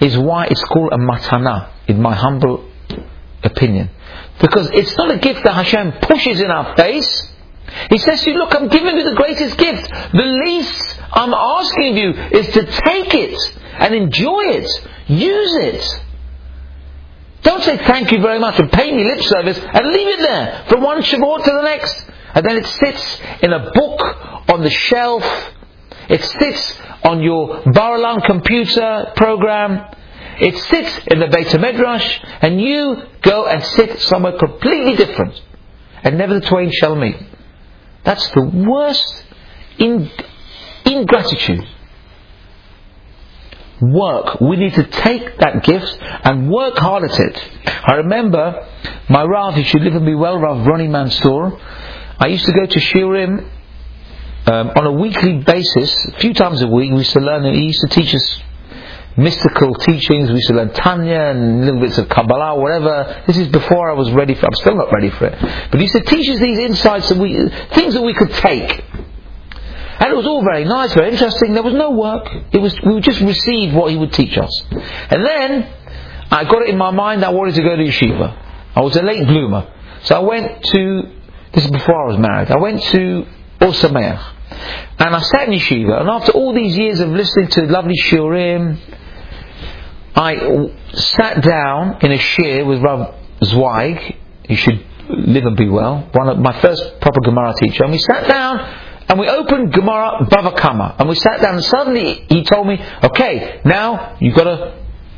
is why it's called a matana, in my humble opinion. Because it's not a gift that Hashem pushes in our face. He says to you, look, I'm giving you the greatest gift. The least I'm asking of you is to take it and enjoy it. Use it. Don't say thank you very much and pay me lip service and leave it there from one Shavuot to the next. And then it sits in a book on the shelf. It sits on your Bar-Ilan computer program. It sits in the Beit Midrash, and you go and sit somewhere completely different, and never the twain shall meet. That's the worst in, ingratitude. Work. We need to take that gift and work hard at it. I remember my Rav, should live and be well, Rav Ronnie Mansour. I used to go to Shiurim um, on a weekly basis, a few times a week. We used to learn. He used to teach us mystical teachings. We used to learn Tanya and little bits of Kabbalah, whatever. This is before I was ready for. I'm still not ready for it. But he used to teach us these insights that we, things that we could take. And it was all very nice, very interesting. There was no work. It was we would just receive what he would teach us. And then I got it in my mind I wanted to go to yeshiva. I was a late bloomer, so I went to. This is before I was married. I went to Or Sameach. And I sat in yeshiva, and after all these years of listening to lovely shiurim, I sat down in a shiur with Rav Zweig. He should live and be well. One of my first proper Gemara teacher, and we sat down and we opened Gemara Bava Kama, and we sat down, and suddenly he told me, "Okay, now you've got to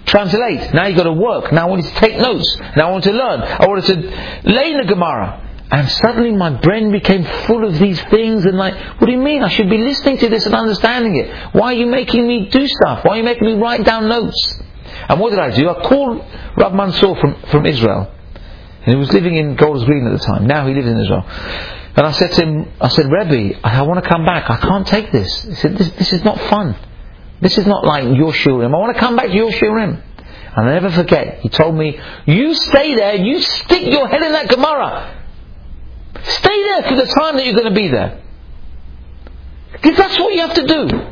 translate. Now you've got to work. Now I want you to take notes. Now I want to learn. I wanted to lay in the Gemara." And suddenly my brain became full of these things and like, what do you mean? I should be listening to this and understanding it. Why are you making me do stuff? Why are you making me write down notes? And what did I do? I called Rav Mansour from, from Israel. And he was living in Golders Green at the time. Now he lives in Israel. And I said to him, I said, Rebbe, I want to come back. I can't take this. He said, this, this is not fun. This is not like your shiurim. I want to come back to your shiurim. And I never forget, he told me, you stay there, you stick your head in that Gemara. Stay there for the time that you're going to be there. Because that's what you have to do.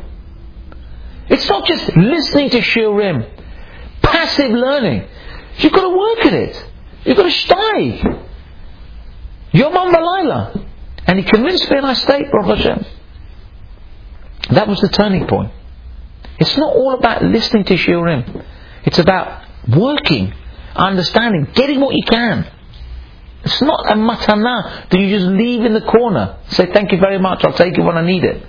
It's not just listening to Shiurim, passive learning. You've got to work at it. You've got to stay. Yom Balayla. And he convinced me and I stayed, Baruch Hashem. That was the turning point. It's not all about listening to Shiurim. It's about working, understanding, getting what you can. It's not a matana that you just leave in the corner. Say, thank you very much, I'll take it when I need it.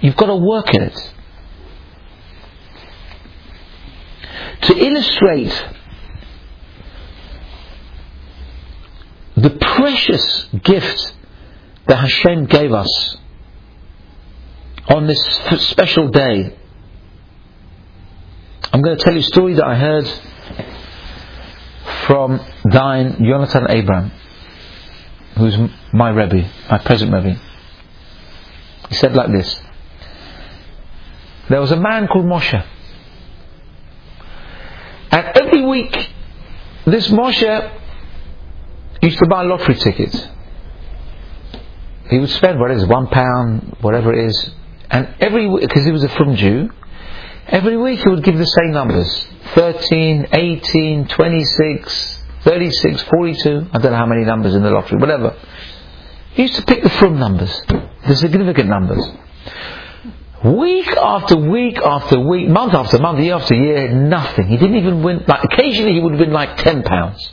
You've got to work at it. To illustrate the precious gift that Hashem gave us on this special day, I'm going to tell you a story that I heard from Dayan Jonathan Abraham, who's my Rebbe, my present Rebbe. He said like this There was a man called Moshe. And every week, this Moshe used to buy lottery tickets. He would spend whatever what is one pound, whatever it is, and every week, because he was a frum Jew, every week he would give the same numbers 13, 18, 26, 36, 42. I don't know how many numbers in the lottery, whatever. He used to pick the frum numbers, the significant numbers. Week after week after week, month after month, year after year, nothing. He didn't even win, like, occasionally he would win like 10 pounds.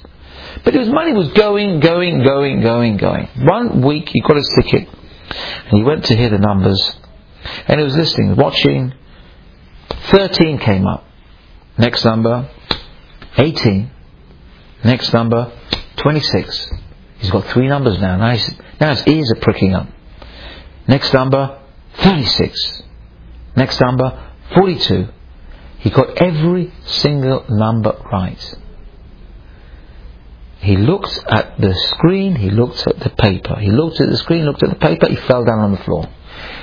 But his money was going, going, going, going, going. One week he got his ticket, and he went to hear the numbers, and he was listening, watching. 13 came up. Next number, 18. Next number, 26. He's got three numbers now. Now, now his ears are pricking up. Next number, 36. Next number, 42. He got every single number right. He looked at the screen, he looked at the paper. He looked at the screen, looked at the paper, he fell down on the floor.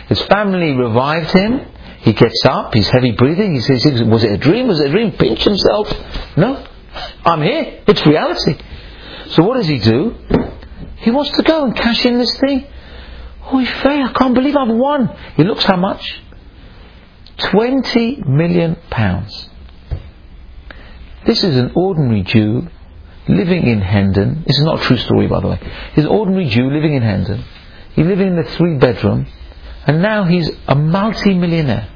His family revived him. He gets up, he's heavy breathing. He says, Was it a dream? Was it a dream? Pinch himself. No, I'm here. It's reality. So what does he do? He wants to go and cash in this thing. Oh, fair. I can't believe I've won. He looks how much? 20 million pounds. This is an ordinary Jew living in Hendon. This is not a true story, by the way. He's an ordinary Jew living in Hendon. He's living in a three bedroom, and now he's a multi millionaire.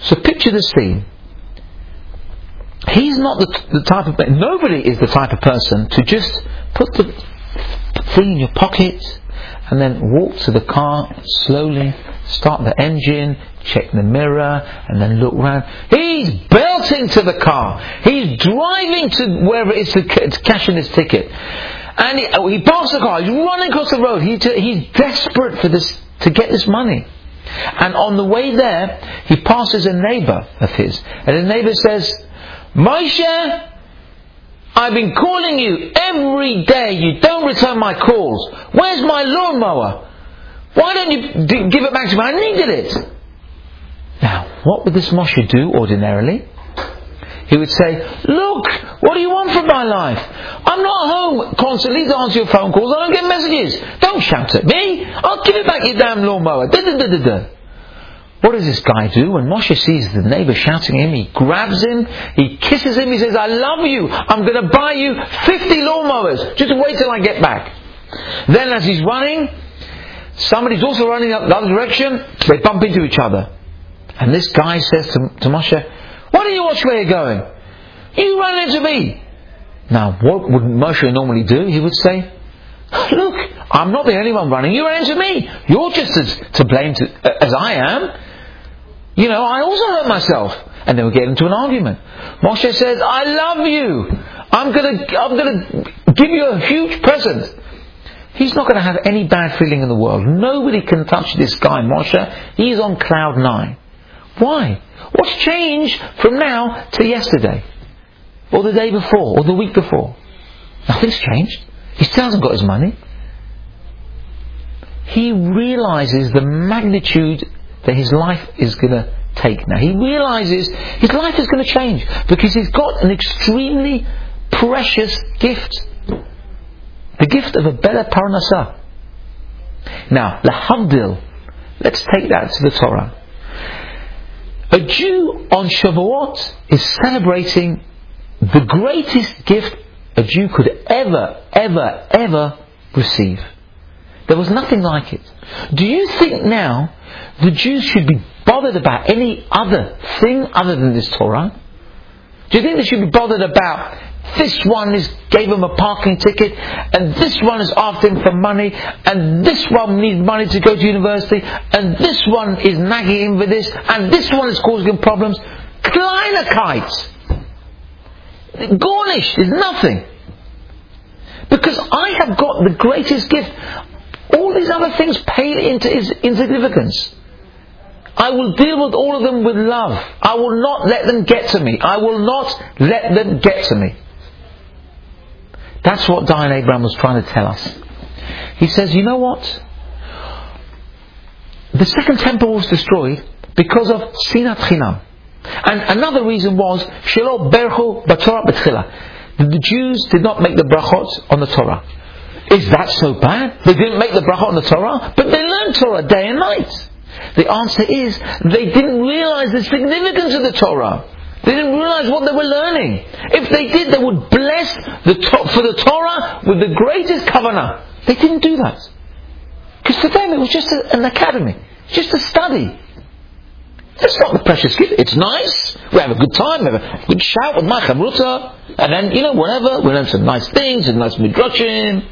So picture the scene. He's not the, the type of nobody is the type of person to just put the thing in your pocket and then walk to the car slowly, start the engine, check the mirror, and then look round. He's belting to the car. He's driving to wherever it is to, to cash in his ticket. And he, oh, he parks the car. He's running across the road. He, he's desperate for this to get this money. And on the way there, he passes a neighbor of his, and the neighbor says, Moshe, I've been calling you every day. You don't return my calls. Where's my lawnmower? Why don't you give it back to me? I needed it. Now, what would this Moshe do ordinarily? He would say, Look, what do you want from my life? I'm not home constantly to answer your phone calls. I don't get messages. Don't shout at me. I'll give it back your damn lawnmower. Da, da, da, da, da. What does this guy do? When Moshe sees the neighbor shouting at him, he grabs him, he kisses him, he says, I love you, I'm going to buy you 50 lawnmowers, just wait till I get back. Then as he's running, somebody's also running up the other direction, they bump into each other. And this guy says to, to Moshe, don't you watch where you're going? You run into me. Now, what would Moshe normally do? He would say, Look, I'm not the only one running. You ran into me. You're just as to blame to, as I am. You know, I also hurt myself. And then we get into an argument. Moshe says, I love you. I'm gonna, I'm gonna give you a huge present. He's not going to have any bad feeling in the world. Nobody can touch this guy, Moshe. He's on cloud nine. Why? What's changed from now to yesterday? Or the day before? Or the week before? Nothing's changed. He still hasn't got his money. He realizes the magnitude that his life is going to take now. He realizes his life is going to change because he's got an extremely precious gift. The gift of a better parnasah. Now, lahavdil, let's take that to the Torah. A Jew on Shavuot is celebrating the greatest gift a Jew could ever, ever, ever receive. There was nothing like it. Do you think now the Jews should be bothered about any other thing other than this Torah? Do you think they should be bothered about this one is gave him a parking ticket, and this one is after him for money, and this one needs money to go to university, and this one is nagging him for this, and this one is causing him problems. Kleinigkeit. Gornish is nothing. Because I have got the greatest gift. All these other things pale into insignificance. I will deal with all of them with love. I will not let them get to me. I will not let them get to me. That's what Dayan Abraham was trying to tell us. He says, you know what? The second temple was destroyed because of Sinat Chinam. And another reason was Shelo Berchu Batorah Betchila. The Jews did not make the brachot on the Torah. Is that so bad? They didn't make the brachot on the Torah, but they learned Torah day and night. The answer is they didn't realize the significance of the Torah. They didn't realize what they were learning. If they did, they would bless the to- for the Torah with the greatest kavanah. They didn't do that. Because to them it was just a, an academy, just a study. It's not the precious gift. It's nice. We have a good time. We have a good shout with my chavruta. And then, you know, whatever. We learn some nice things and nice midrashim.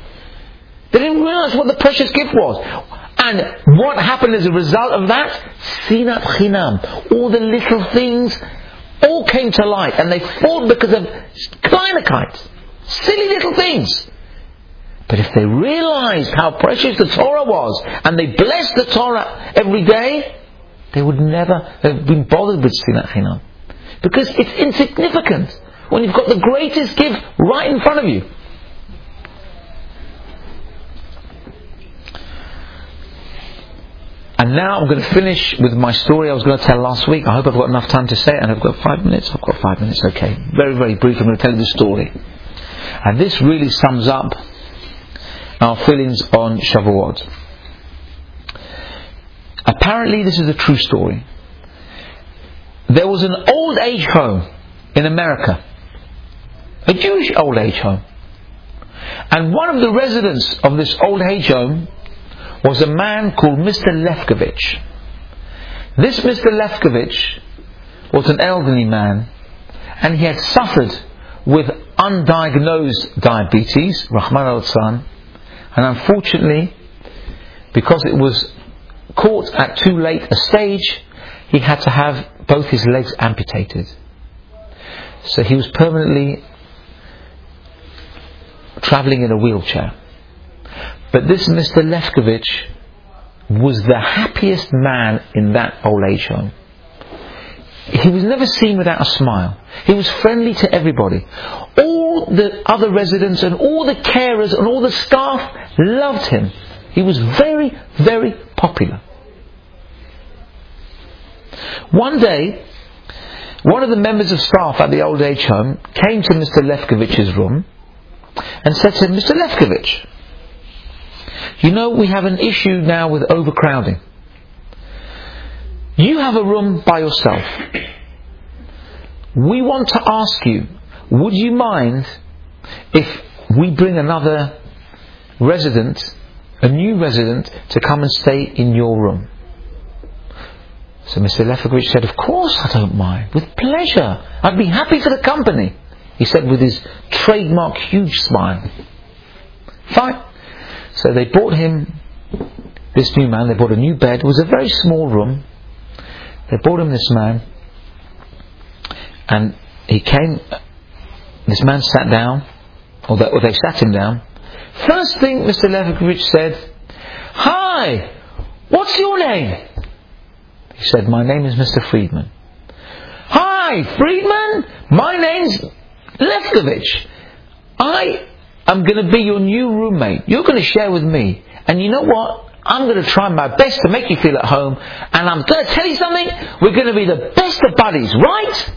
They didn't realize what the precious gift was. And what happened as a result of that? Sinat chinam. All the little things all came to light. And they fought because of kleinigkeit. Silly little things. But if they realized how precious the Torah was, and they blessed the Torah every day, They would never have been bothered with Sinat Chinam. Because it's insignificant when you've got the greatest gift right in front of you. And now I'm going to finish with my story I was going to tell last week. I hope I've got enough time to say it, and I've got five minutes. I've got five minutes, okay. Very, very brief, I'm going to tell you the story. And this really sums up our feelings on Shavuot. Apparently, this is a true story. There was an old age home in America, a Jewish old age home. And one of the residents of this old age home was a man called Mr. Lefkovich. This Mr. Lefkovich was an elderly man and he had suffered with undiagnosed diabetes, Rahman al and unfortunately, because it was caught at too late a stage, he had to have both his legs amputated. So he was permanently travelling in a wheelchair. But this Mr. Lefkovich was the happiest man in that old age home. He was never seen without a smile. He was friendly to everybody. All the other residents and all the carers and all the staff loved him. He was very, very popular. One day, one of the members of staff at the old age home came to Mr. Lefkovich's room and said to him, Mr. Lefkovich, you know, we have an issue now with overcrowding. You have a room by yourself. We want to ask you, would you mind if we bring another resident, a new resident, to come and stay in your room? So Mr. Lefkovich said, Of course I don't mind. With pleasure. I'd be happy for the company. He said with his trademark huge smile. Fine. So they brought him, this new man, they brought a new bed. It was a very small room. They brought him this man, and he came, this man sat down, or they, or they sat him down. First thing Mr. Lefkovich said, Hi, what's your name? He said, My name is Mr. Friedman. Hi, Friedman, my name's Lefkovich. I I'm going to be your new roommate. You're going to share with me. And you know what? I'm going to try my best to make you feel at home. And I'm going to tell you something. We're going to be the best of buddies, right?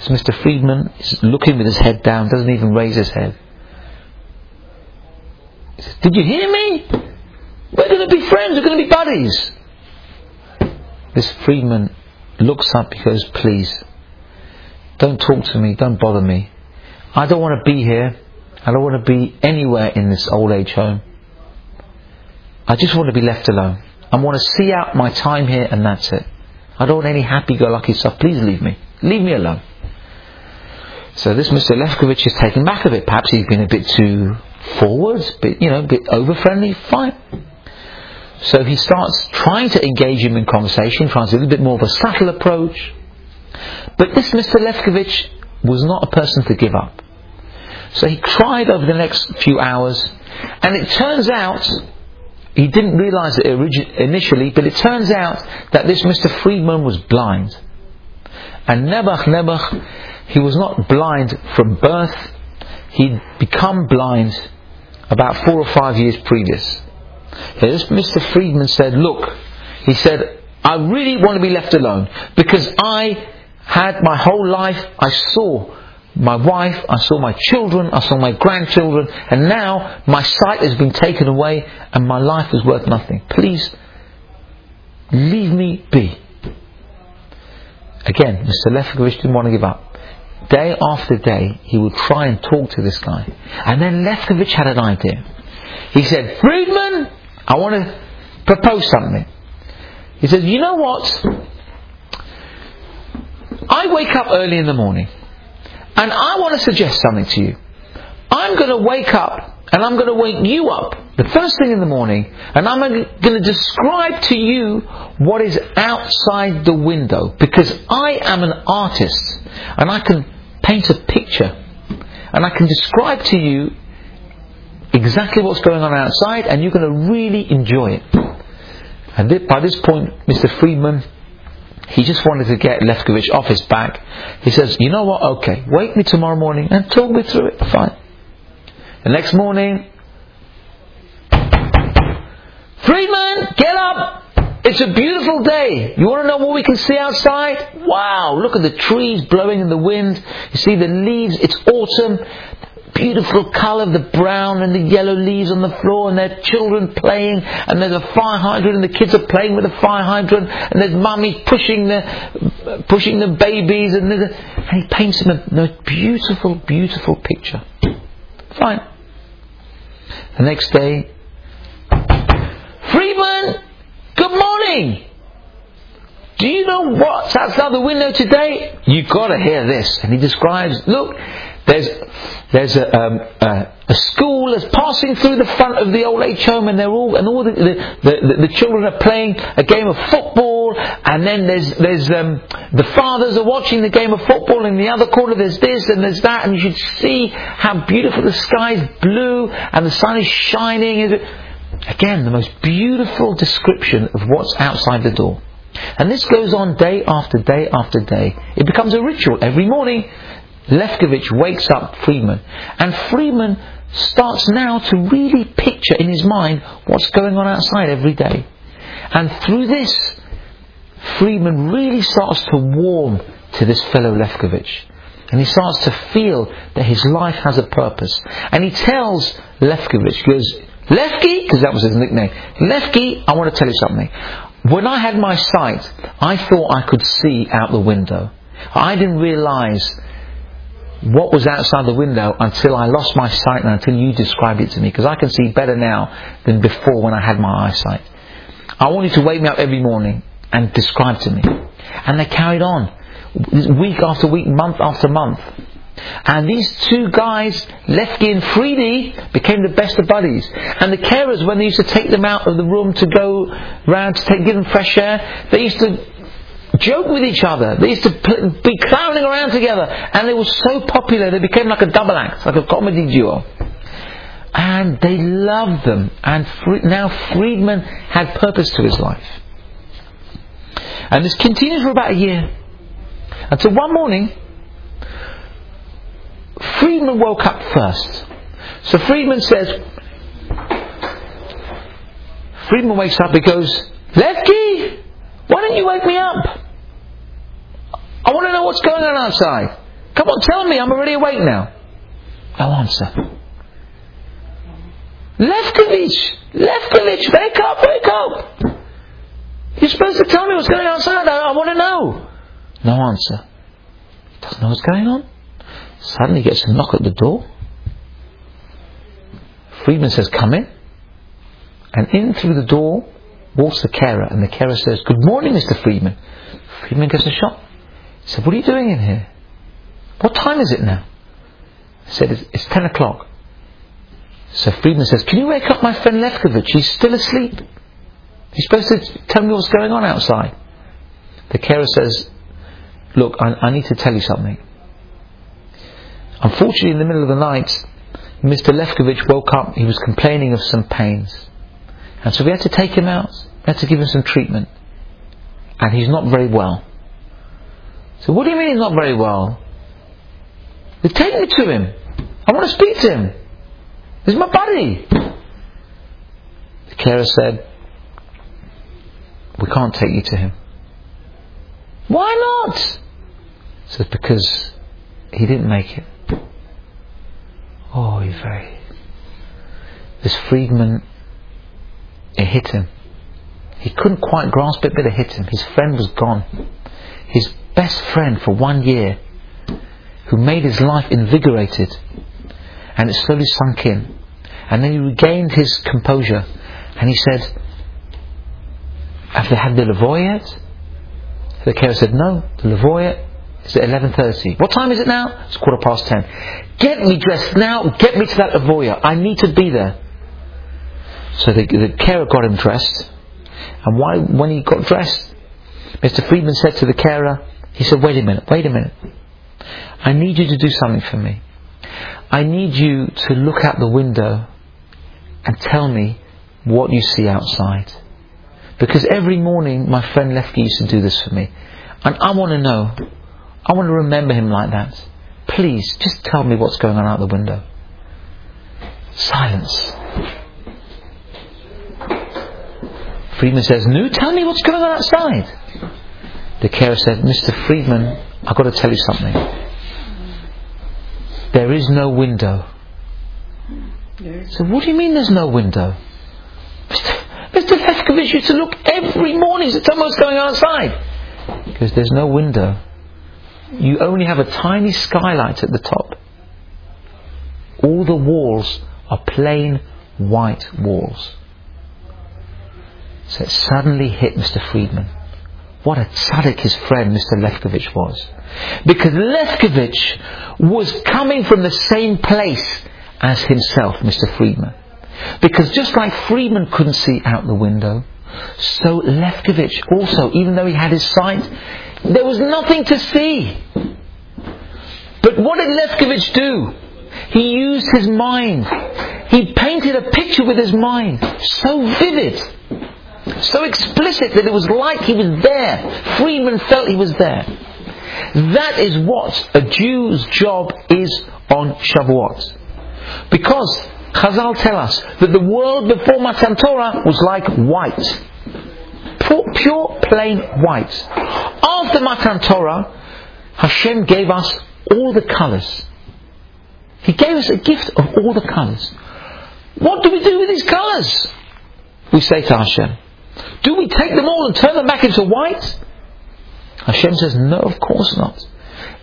So Mr. Friedman is looking with his head down, doesn't even raise his head. He says, Did you hear me? We're going to be friends. We're going to be buddies. This Friedman looks up. He goes, Please, don't talk to me. Don't bother me. I don't want to be here. I don't want to be anywhere in this old age home. I just want to be left alone. I want to see out my time here and that's it. I don't want any happy-go-lucky stuff. Please leave me. Leave me alone. So this Mr. Lefkovich is taken back a bit. Perhaps he's been a bit too forward, bit, you know, a bit over-friendly. Fine. So he starts trying to engage him in conversation, tries a little bit more of a subtle approach. But this Mr. Lefkovich was not a person to give up. So he cried over the next few hours, and it turns out he didn't realize it initially, but it turns out that this Mr. Friedman was blind. And Nebuch Nebuch, he was not blind from birth, he'd become blind about four or five years previous. This Mr. Friedman said, Look, he said, I really want to be left alone because I had my whole life, I saw my wife, I saw my children, I saw my grandchildren, and now my sight has been taken away and my life is worth nothing. Please, leave me be. Again, Mr. Lefkovich didn't want to give up. Day after day, he would try and talk to this guy. And then Lefkovich had an idea. He said, Friedman, I want to propose something. He said, you know what? I wake up early in the morning. And I want to suggest something to you. I'm going to wake up and I'm going to wake you up the first thing in the morning and I'm going to describe to you what is outside the window because I am an artist and I can paint a picture and I can describe to you exactly what's going on outside and you're going to really enjoy it. And by this point, Mr. Friedman, he just wanted to get Lefkovich off his back. He says, you know what, okay, wake me tomorrow morning and talk me through it. Fine. The next morning, Friedman, get up! It's a beautiful day. You want to know what we can see outside? Wow, look at the trees blowing in the wind. You see the leaves, it's autumn. Beautiful colour, the brown and the yellow leaves on the floor, and there are children playing, and there's a fire hydrant, and the kids are playing with the fire hydrant, and there's mummies pushing the pushing the babies, and, and he paints them a beautiful, beautiful picture. Fine. The next day, Freeman, good morning. Do you know what's outside the window today? You've got to hear this. And he describes, look, there's, there's a, um, a, a, school that's passing through the front of the old age home and they're all, and all the, the, the, the children are playing a game of football and then there's, there's, um, the fathers are watching the game of football in the other corner there's this and there's that and you should see how beautiful the sky is blue and the sun is shining. Again, the most beautiful description of what's outside the door. And this goes on day after day after day. It becomes a ritual. Every morning, Lefkovich wakes up Freeman, And Freeman starts now to really picture in his mind what's going on outside every day. And through this, Freeman really starts to warm to this fellow Lefkovich. And he starts to feel that his life has a purpose. And he tells Lefkovich, he goes, Lefky, because that was his nickname, Lefky, I want to tell you something. When I had my sight, I thought I could see out the window. I didn't realize what was outside the window until I lost my sight and until you described it to me, because I can see better now than before when I had my eyesight. I want you to wake me up every morning and describe to me. And they carried on, week after week, month after month. And these two guys, Lefty and Friedy, became the best of buddies. And the carers, when they used to take them out of the room to go round to take, give them fresh air, they used to joke with each other. They used to be clowning around together. And they were so popular, they became like a double act, like a comedy duo. And they loved them. And now Friedman had purpose to his life. And this continued for about a year. Until one morning, Friedman woke up first. So Friedman says, Friedman wakes up, he goes, Lefky, why don't you wake me up? Want to know what's going on outside. Come on, tell me, I'm already awake now. No answer. Lefkovich, Lefkovich, wake up, wake up. You're supposed to tell me what's going on outside. I, I want to know. No answer. He doesn't know what's going on. Suddenly gets a knock at the door. Friedman says, Come in. And in through the door walks the carer, and the carer says, Good morning, Mr. Friedman. Friedman gives a shock. He said, What are you doing in here? What time is it now? I said, It's, it's 10 o'clock. So Friedman says, Can you wake up my friend Lefkovich? He's still asleep. He's supposed to tell me what's going on outside. The carer says, Look, I, I need to tell you something. Unfortunately, in the middle of the night, Mr. Lefkovich woke up. He was complaining of some pains. And so we had to take him out. We had to give him some treatment. And he's not very well. So what do you mean he's not very well? They take me to him. I want to speak to him. He's my buddy. The carer said, We can't take you to him. Why not? Says because he didn't make it. Oh, he's very. This Friedman, it hit him. He couldn't quite grasp it, but it hit him. His friend was gone. His best friend for one year, who made his life invigorated, and it slowly sunk in. And then he regained his composure, and he said, Have they had the levaya yet? The carer said, No, the levaya it's at 11.30. What time is it now? It's quarter past 10. Get me dressed now. Get me to that Avoya. I need to be there. So the, the carer got him dressed. And why, when he got dressed, Mr. Friedman said to the carer, he said, wait a minute, wait a minute. I need you to do something for me. I need you to look out the window and tell me what you see outside. Because every morning my friend Lefty used to do this for me. And I want to know, I want to remember him like that. Please, just tell me what's going on out the window. Silence. Friedman says, No, tell me what's going on outside. The carer said, Mr. Friedman, I've got to tell you something. There is no window. So what do you mean there's no window? Mr. Mr. Used to look every morning to tell me what's going on outside. Because there's no window. You only have a tiny skylight at the top. All the walls are plain white walls. So it suddenly hit Mr. Friedman. What a tzaddik his friend Mr. Lefkovich was. Because Lefkovich was coming from the same place as himself, Mr. Friedman. Because just like Friedman couldn't see out the window, so Lefkovich also, even though he had his sight, there was nothing to see. But what did Lefkovich do? He used his mind. He painted a picture with his mind, so vivid, so explicit that it was like he was there. Friedman felt he was there. That is what a Jew's job is on Shavuot. Because Chazal tell us that the world before Matan Torah was like white. Pure, pure plain white. After Matan Torah, Hashem gave us all the colours. He gave us a gift of all the colours. What do we do with these colours? We say to Hashem, do we take them all and turn them back into white? Hashem says, no, of course not.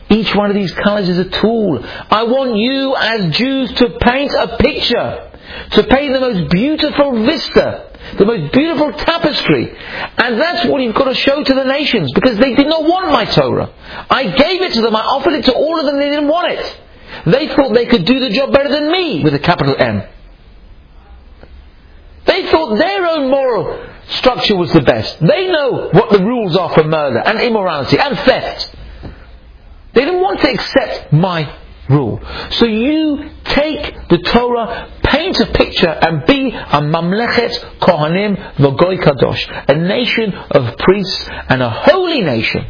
Each one of these colours is a tool. I want you as Jews to paint a picture, to paint the most beautiful vista, the most beautiful tapestry. And that's what you've got to show to the nations, because they did not want my Torah. I gave it to them, I offered it to all of them, they didn't want it. They thought they could do the job better than me, with a capital M. They thought their own moral structure was the best. They know what the rules are for murder and immorality and theft. They didn't want to accept my rule. So you take the Torah, paint a picture, and be a mamlechet kohanim v'goy kadosh, a nation of priests and a holy nation.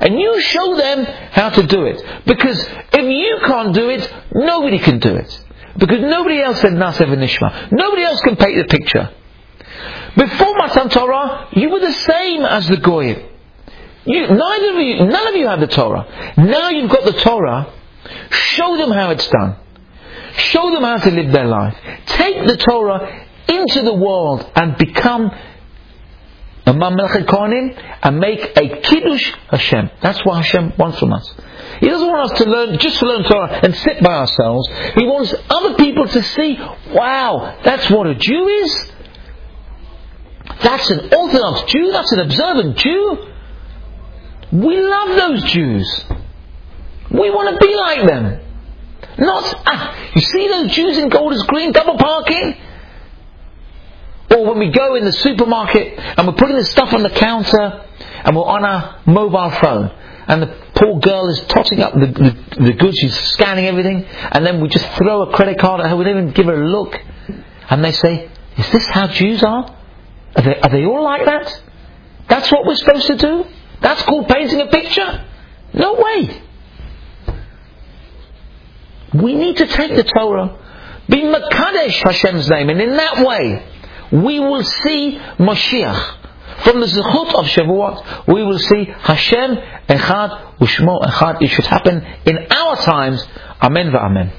And you show them how to do it. Because if you can't do it, nobody can do it. Because nobody else said Nasev and Nishma. Nobody else can paint the picture. Before Matan Torah, you were the same as the Goyim. You, neither of you, none of you had the Torah. Now you've got the Torah, show them how it's done. Show them how to live their life. Take the Torah into the world and become a Kohanim and make a Kiddush Hashem. That's what Hashem wants from us. He doesn't want us to learn, just to learn Torah and sit by ourselves. He wants other people to see, wow, that's what a Jew is. That's an Orthodox Jew, that's an observant Jew. We love those Jews. We want to be like them. Not, ah, you see those Jews in Golders Green double parking? Or when we go in the supermarket and we're putting the stuff on the counter and we're on our mobile phone and the poor girl is totting up the, the, the goods, she's scanning everything, and then we just throw a credit card at her, we don't even give her a look. And they say, Is this how Jews are? Are they, are they all like that? That's what we're supposed to do? That's called painting a picture? No way. We need to take the Torah, be Makadesh Hashem's name, and in that way, we will see Mashiach. From the Zechut of Shavuot, we will see Hashem Echad Ushmo Echad. It should happen in our times. Amen v'amen.